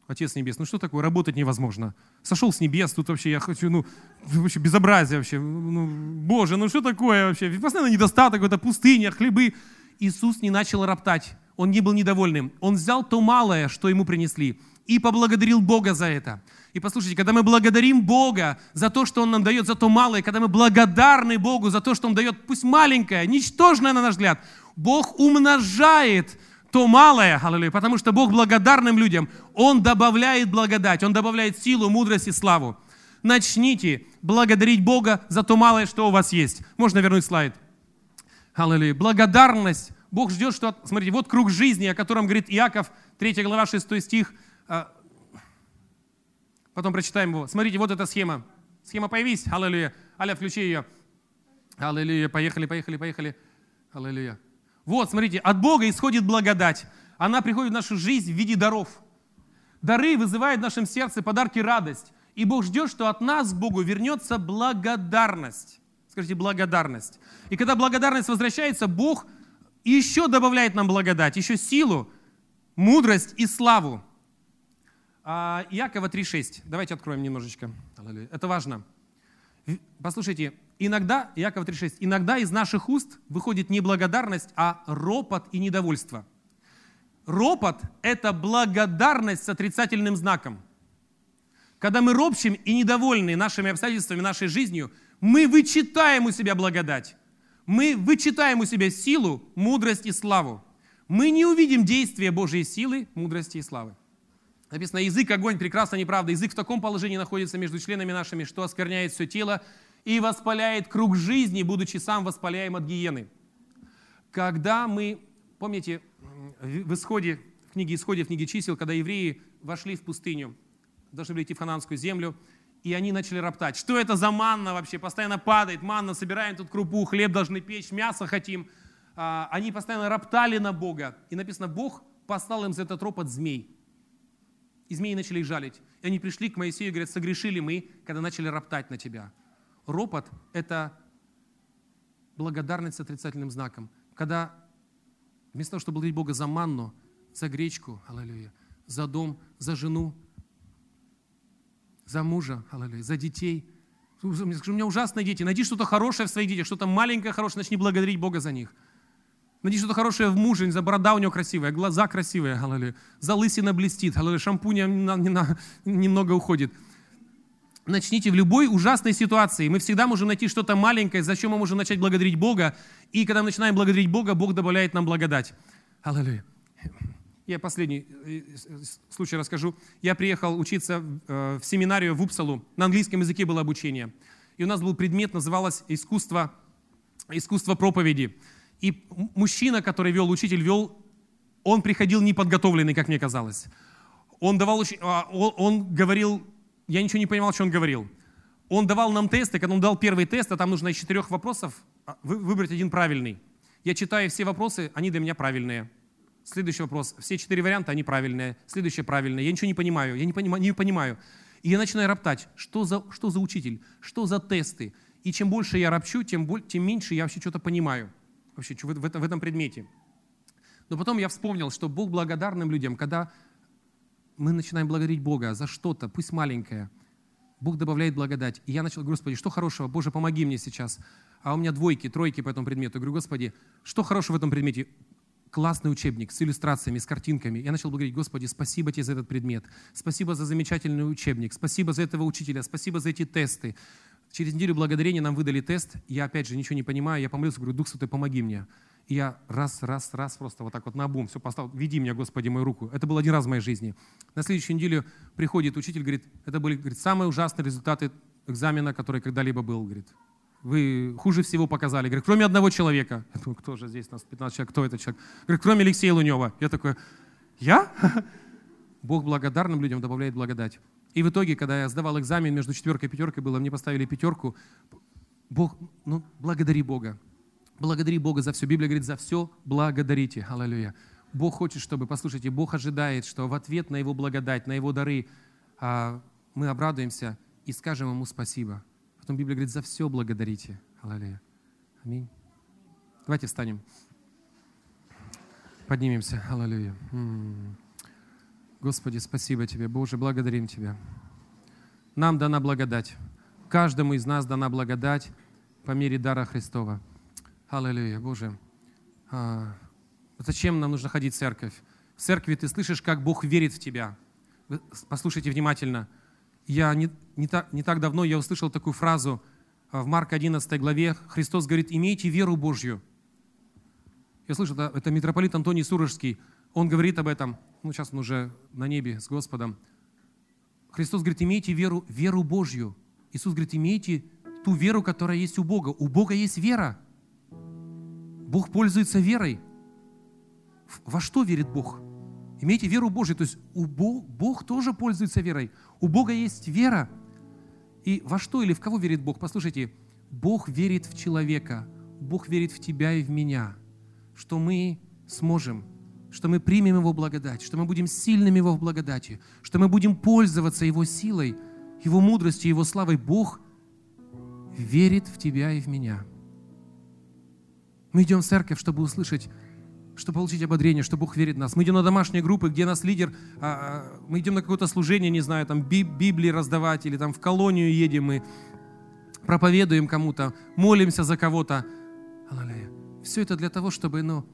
Отец Небес, ну что такое, работать невозможно. Сошел с небес, тут вообще я хочу, ну, вообще безобразие вообще. Ну, Боже, ну что такое вообще? Постоянно недостаток, это пустыня, хлебы. Иисус не начал роптать, он не был недовольным. Он взял то малое, что ему принесли, и поблагодарил Бога за это. И послушайте, когда мы благодарим Бога за то, что Он нам дает, за то малое, когда мы благодарны Богу за то, что Он дает, пусть маленькое, ничтожное на наш взгляд, Бог умножает то малое, аллилуйя, потому что Бог благодарным людям, Он добавляет благодать, Он добавляет силу, мудрость и славу. Начните благодарить Бога за то малое, что у вас есть. Можно вернуть слайд? Аллилуйя. Благодарность. Бог ждет, что... Смотрите, вот круг жизни, о котором говорит Иаков, 3 глава, 6 стих. Потом прочитаем его. Смотрите, вот эта схема. Схема появись. Аллилуйя. Аля, включи ее. Аллилуйя. Поехали, поехали, поехали. Аллилуйя. Вот, смотрите, от Бога исходит благодать. Она приходит в нашу жизнь в виде даров. Дары вызывают в нашем сердце подарки радость. И Бог ждет, что от нас к Богу вернется благодарность. Скажите, благодарность. И когда благодарность возвращается, Бог еще добавляет нам благодать, еще силу, мудрость и славу. Иакова 3.6. Давайте откроем немножечко. Это важно. Послушайте, иногда, Иакова 3.6, иногда из наших уст выходит не благодарность, а ропот и недовольство. Ропот – это благодарность с отрицательным знаком. Когда мы ропщим и недовольны нашими обстоятельствами, нашей жизнью, мы вычитаем у себя благодать. Мы вычитаем у себя силу, мудрость и славу. Мы не увидим действия Божьей силы, мудрости и славы. Написано, язык, огонь, прекрасно, неправда. Язык в таком положении находится между членами нашими, что оскверняет все тело и воспаляет круг жизни, будучи сам воспаляем от гиены. Когда мы, помните, в исходе, в книге Исходе, в книге чисел, когда евреи вошли в пустыню, должны были идти в хананскую землю, и они начали роптать. Что это за манна вообще? Постоянно падает манна, собираем тут крупу, хлеб должны печь, мясо хотим. А, они постоянно роптали на Бога. И написано, Бог послал им за этот ропот змей и змеи начали их жалить. И они пришли к Моисею и говорят, согрешили мы, когда начали роптать на тебя. Ропот – это благодарность с отрицательным знаком. Когда вместо того, чтобы благодарить Бога за манну, за гречку, аллилуйя, за дом, за жену, за мужа, аллилуйя, за детей. У меня ужасные дети. Найди что-то хорошее в своих детях, что-то маленькое хорошее, начни благодарить Бога за них – Найди что-то хорошее в муже, не знаю, борода у него красивая, глаза красивые, аллилуйя. Залысина блестит, аллилуйя, шампуня немного уходит. Начните в любой ужасной ситуации. Мы всегда можем найти что-то маленькое, за что мы можем начать благодарить Бога. И когда мы начинаем благодарить Бога, Бог добавляет нам благодать. Аллилуйя. Я последний э, случай расскажу. Я приехал учиться э, в семинарию в Упсалу. На английском языке было обучение. И у нас был предмет, называлось «Искусство, искусство проповеди». И мужчина, который вел, учитель вел, он приходил неподготовленный, как мне казалось. Он, давал, а, он говорил, я ничего не понимал, что он говорил. Он давал нам тесты, когда он дал первый тест, а там нужно из четырех вопросов а, выбрать один правильный. Я читаю все вопросы, они для меня правильные. Следующий вопрос. Все четыре варианта, они правильные. Следующее правильное. Я ничего не понимаю. Я не понимаю. Не понимаю. И я начинаю роптать. Что за, что за учитель? Что за тесты? И чем больше я ропчу, тем, тем меньше я вообще что-то понимаю вообще в этом, в этом предмете. Но потом я вспомнил, что Бог благодарным людям, когда мы начинаем благодарить Бога за что-то, пусть маленькое, Бог добавляет благодать. И я начал, Господи, что хорошего? Боже, помоги мне сейчас. А у меня двойки, тройки по этому предмету. Я говорю, Господи, что хорошего в этом предмете? классный учебник с иллюстрациями, с картинками. Я начал говорить, Господи, спасибо тебе за этот предмет, спасибо за замечательный учебник, спасибо за этого учителя, спасибо за эти тесты. Через неделю благодарения нам выдали тест. Я, опять же, ничего не понимаю. Я помолился, говорю, Дух Святой, помоги мне. И я раз, раз, раз просто вот так вот на бум все поставил. Веди меня, Господи, мою руку. Это было один раз в моей жизни. На следующую неделю приходит учитель, говорит, это были говорит, самые ужасные результаты экзамена, который когда-либо был. Говорит, вы хуже всего показали. Говорит, кроме одного человека. Я думаю, кто же здесь, нас 15 человек, кто этот человек? Говорит, кроме Алексея Лунева. Я такой, я? Бог благодарным людям добавляет благодать. И в итоге, когда я сдавал экзамен между четверкой и пятеркой, было, мне поставили пятерку. Бог, ну, благодари Бога. Благодари Бога за все. Библия говорит, за все благодарите. Аллилуйя. Бог хочет, чтобы, послушайте, Бог ожидает, что в ответ на Его благодать, на Его дары а, мы обрадуемся и скажем Ему спасибо. Потом Библия говорит, за все благодарите. Аллилуйя. Аминь. Давайте встанем. Поднимемся. Аллилуйя. Господи, спасибо Тебе. Боже, благодарим Тебя. Нам дана благодать. Каждому из нас дана благодать по мере дара Христова. Аллилуйя, Боже. А, зачем нам нужно ходить в церковь? В церкви ты слышишь, как Бог верит в тебя. Послушайте внимательно. Я не, не, так, не так давно я услышал такую фразу а, в Марк 11 главе. Христос говорит, имейте веру Божью. Я слышал, это, это митрополит Антоний Сурожский. Он говорит об этом. Ну, сейчас он уже на небе с Господом. Христос говорит, имейте веру, веру Божью. Иисус говорит, имейте ту веру, которая есть у Бога. У Бога есть вера. Бог пользуется верой. Во что верит Бог? Имейте веру Божью. То есть у Бог, Бог тоже пользуется верой. У Бога есть вера. И во что или в кого верит Бог? Послушайте, Бог верит в человека. Бог верит в тебя и в меня. Что мы сможем, что мы примем Его благодать, что мы будем сильными Его в благодати, что мы будем пользоваться Его силой, Его мудростью, Его славой. Бог верит в тебя и в меня. Мы идем в церковь, чтобы услышать, чтобы получить ободрение, что Бог верит в нас. Мы идем на домашние группы, где нас лидер, а, а, мы идем на какое-то служение, не знаю, там Библии раздавать, или там в колонию едем, мы проповедуем кому-то, молимся за кого-то. Все это для того, чтобы, ну,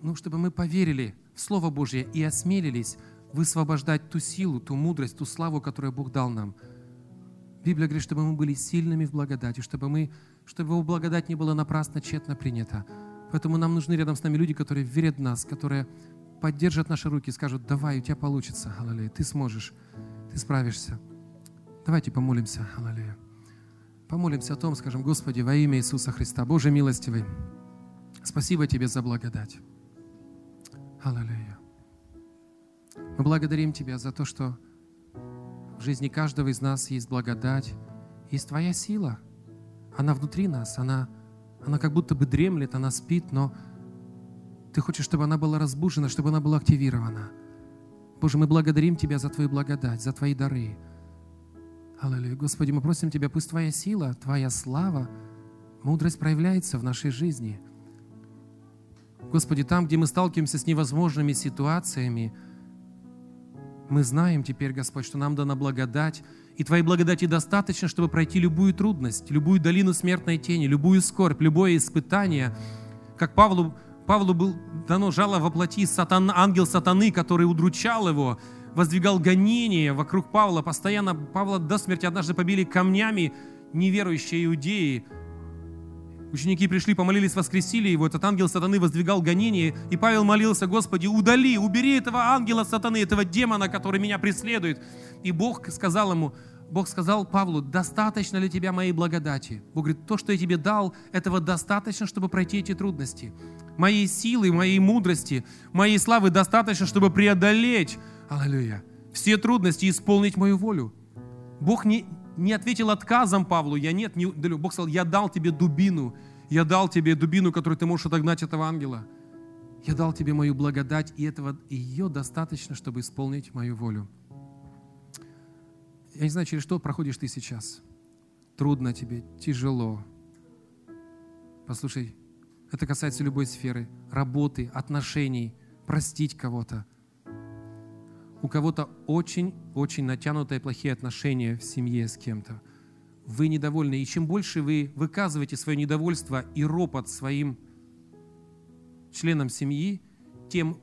ну, чтобы мы поверили в Слово Божье и осмелились высвобождать ту силу, ту мудрость, ту славу, которую Бог дал нам. Библия говорит, чтобы мы были сильными в благодати, чтобы мы чтобы Его благодать не была напрасно, тщетно принята. Поэтому нам нужны рядом с нами люди, которые верят в нас, которые поддержат наши руки скажут, давай, у тебя получится, аллилуйя, ты сможешь, ты справишься. Давайте помолимся, аллилуйя. Помолимся о том, скажем, Господи, во имя Иисуса Христа, Боже милостивый, спасибо Тебе за благодать. Аллилуйя. Мы благодарим Тебя за то, что в жизни каждого из нас есть благодать, есть Твоя сила – она внутри нас, она, она как будто бы дремлет, она спит, но Ты хочешь, чтобы она была разбужена, чтобы она была активирована. Боже, мы благодарим Тебя за Твою благодать, за Твои дары. Аллилуйя. Господи, мы просим Тебя, пусть Твоя сила, Твоя слава, мудрость проявляется в нашей жизни. Господи, там, где мы сталкиваемся с невозможными ситуациями, мы знаем теперь, Господь, что нам дана благодать, и Твоей благодати достаточно, чтобы пройти любую трудность, любую долину смертной тени, любую скорбь, любое испытание. Как Павлу, Павлу был дано жало воплоти сатан, ангел сатаны, который удручал его, воздвигал гонения вокруг Павла. Постоянно Павла до смерти однажды побили камнями неверующие иудеи. Ученики пришли, помолились, воскресили его. Этот ангел сатаны воздвигал гонение. И Павел молился, Господи, удали, убери этого ангела сатаны, этого демона, который меня преследует. И Бог сказал ему, Бог сказал Павлу, достаточно ли тебя моей благодати? Бог говорит, то, что я тебе дал, этого достаточно, чтобы пройти эти трудности. Моей силы, моей мудрости, моей славы достаточно, чтобы преодолеть, аллилуйя, все трудности и исполнить мою волю. Бог не, не ответил отказом Павлу, я нет, не, Бог сказал, я дал тебе дубину, я дал тебе дубину, которую ты можешь отогнать этого ангела. Я дал тебе мою благодать, и этого, ее достаточно, чтобы исполнить мою волю. Я не знаю, через что проходишь ты сейчас. Трудно тебе, тяжело. Послушай, это касается любой сферы. Работы, отношений, простить кого-то. У кого-то очень-очень натянутые плохие отношения в семье с кем-то. Вы недовольны. И чем больше вы выказываете свое недовольство и ропот своим членам семьи, тем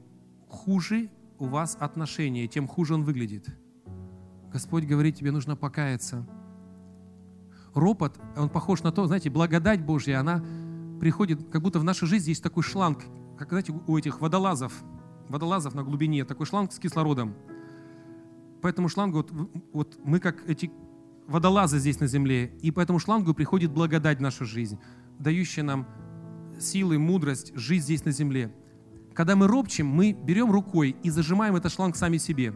хуже у вас отношения, тем хуже он выглядит. Господь говорит, тебе нужно покаяться. Ропот, он похож на то, знаете, благодать Божья, она приходит, как будто в нашу жизнь есть такой шланг, как, знаете, у этих водолазов, водолазов на глубине, такой шланг с кислородом. По этому шлангу, вот, вот мы как эти водолазы здесь на земле, и по этому шлангу приходит благодать в нашу жизнь, дающая нам силы, мудрость жить здесь на земле. Когда мы ропчем, мы берем рукой и зажимаем этот шланг сами себе.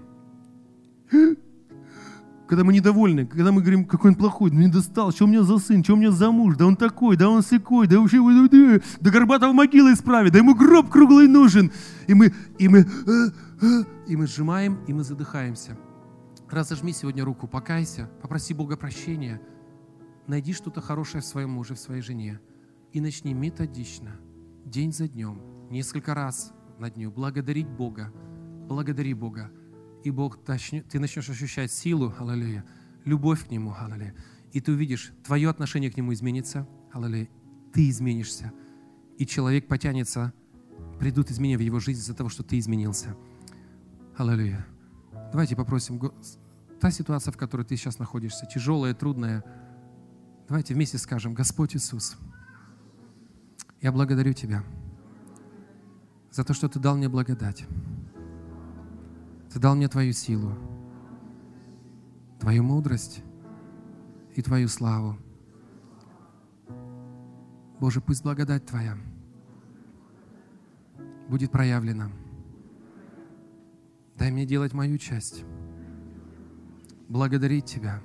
Когда мы недовольны, когда мы говорим, какой он плохой, мне достал, что у меня за сын, что у меня за муж, да он такой, да он сякой, да вообще, да, да Горбатова могила исправит, да ему гроб круглый нужен. И мы, и мы, э, э, и мы сжимаем, и мы задыхаемся. Разожми сегодня руку, покайся, попроси Бога прощения, найди что-то хорошее в своем муже, в своей жене и начни методично, день за днем, несколько раз на дню благодарить Бога, благодари Бога, и Бог, ты начнешь ощущать силу, аллилуйя, любовь к Нему, аллилуйя, и ты увидишь, твое отношение к Нему изменится, аллилуйя, ты изменишься, и человек потянется, придут изменения в его жизнь из-за того, что ты изменился. Аллилуйя. Давайте попросим, та ситуация, в которой ты сейчас находишься, тяжелая, трудная, давайте вместе скажем, Господь Иисус, я благодарю Тебя за то, что Ты дал мне благодать. Ты дал мне Твою силу, Твою мудрость и Твою славу. Боже, пусть благодать Твоя будет проявлена. Дай мне делать мою часть. Благодарить Тебя,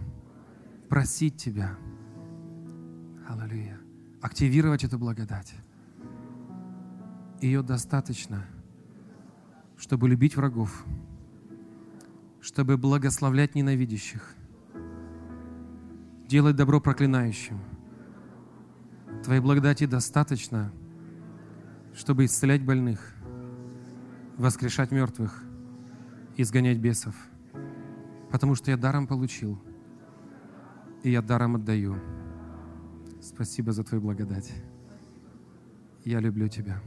просить Тебя. Аллилуйя. Активировать эту благодать. Ее достаточно, чтобы любить врагов, чтобы благословлять ненавидящих, делать добро проклинающим. Твоей благодати достаточно, чтобы исцелять больных, воскрешать мертвых, изгонять бесов. Потому что я даром получил, и я даром отдаю. Спасибо за Твою благодать. Я люблю Тебя.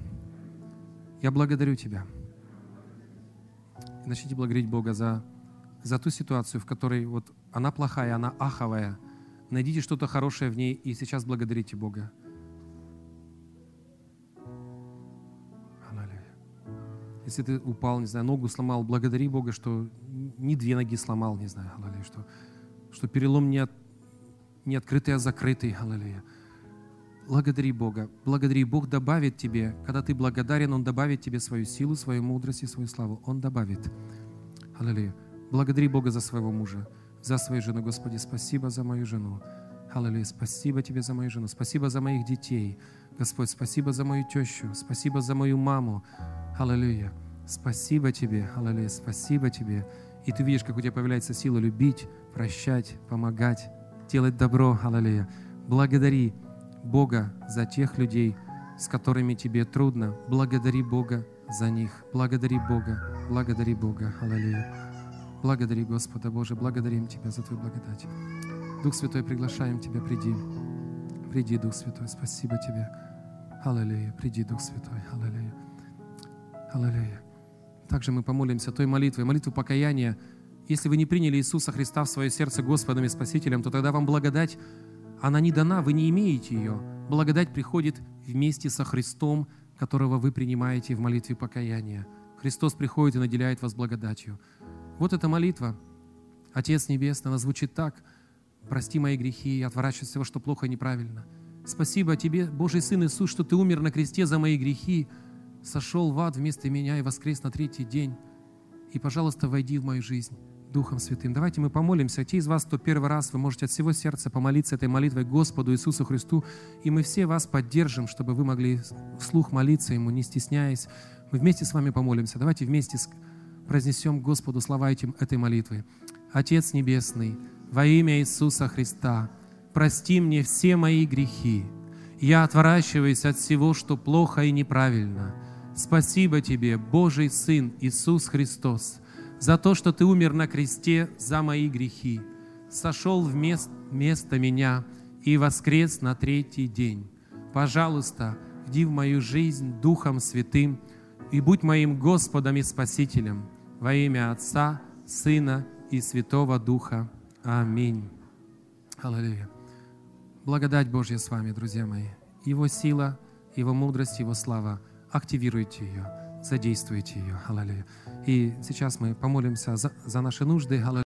Я благодарю Тебя. И начните благодарить Бога за, за ту ситуацию, в которой вот она плохая, она аховая. Найдите что-то хорошее в ней и сейчас благодарите Бога. Если ты упал, не знаю, ногу сломал, благодари Бога, что не две ноги сломал, не знаю, что, что перелом не, от, не открытый, а закрытый, аллилуйя. Благодари Бога. Благодари. Бог добавит тебе, когда ты благодарен, Он добавит тебе свою силу, свою мудрость и свою славу. Он добавит. Аллилуйя. Благодари Бога за своего мужа, за свою жену. Господи, спасибо за мою жену. Аллилуйя. Спасибо Тебе за мою жену. Спасибо за моих детей. Господь, спасибо за мою тещу. Спасибо за мою маму. Аллилуйя. Спасибо Тебе. Аллилуйя. Спасибо Тебе. И ты видишь, как у тебя появляется сила любить, прощать, помогать, делать добро. Аллилуйя. Благодари. Бога за тех людей, с которыми тебе трудно. Благодари Бога за них. Благодари Бога. Благодари Бога. Аллилуйя. Благодари Господа Боже. Благодарим Тебя за Твою благодать. Дух Святой, приглашаем Тебя, приди. Приди, Дух Святой. Спасибо Тебе. Аллилуйя. Приди, Дух Святой. Аллилуйя. Аллилуйя. Также мы помолимся той молитвой, молитву покаяния. Если вы не приняли Иисуса Христа в свое сердце Господом и Спасителем, то тогда вам благодать она не дана, вы не имеете ее. Благодать приходит вместе со Христом, которого вы принимаете в молитве покаяния. Христос приходит и наделяет вас благодатью. Вот эта молитва. Отец Небесный, она звучит так. «Прости мои грехи отворачивайся от всего, что плохо и неправильно. Спасибо Тебе, Божий Сын Иисус, что Ты умер на кресте за мои грехи, сошел в ад вместо меня и воскрес на третий день. И, пожалуйста, войди в мою жизнь. Духом Святым. Давайте мы помолимся. Те из вас, кто первый раз, вы можете от всего сердца помолиться этой молитвой Господу Иисусу Христу, и мы все вас поддержим, чтобы вы могли вслух молиться Ему, не стесняясь. Мы вместе с вами помолимся. Давайте вместе произнесем Господу слова этим, этой молитвы. Отец Небесный, во имя Иисуса Христа, прости мне все мои грехи. Я отворачиваюсь от всего, что плохо и неправильно. Спасибо Тебе, Божий Сын Иисус Христос, за то, что Ты умер на кресте за мои грехи, сошел вместо, меня и воскрес на третий день. Пожалуйста, вди в мою жизнь Духом Святым, и будь моим Господом и Спасителем во имя Отца, Сына и Святого Духа. Аминь. Аллилуйя. Благодать Божья с вами, друзья мои. Его сила, Его мудрость, Его слава. Активируйте ее, задействуйте ее. Аллилуйя. И сейчас мы помолимся за, за наши нужды. Аллилуйя.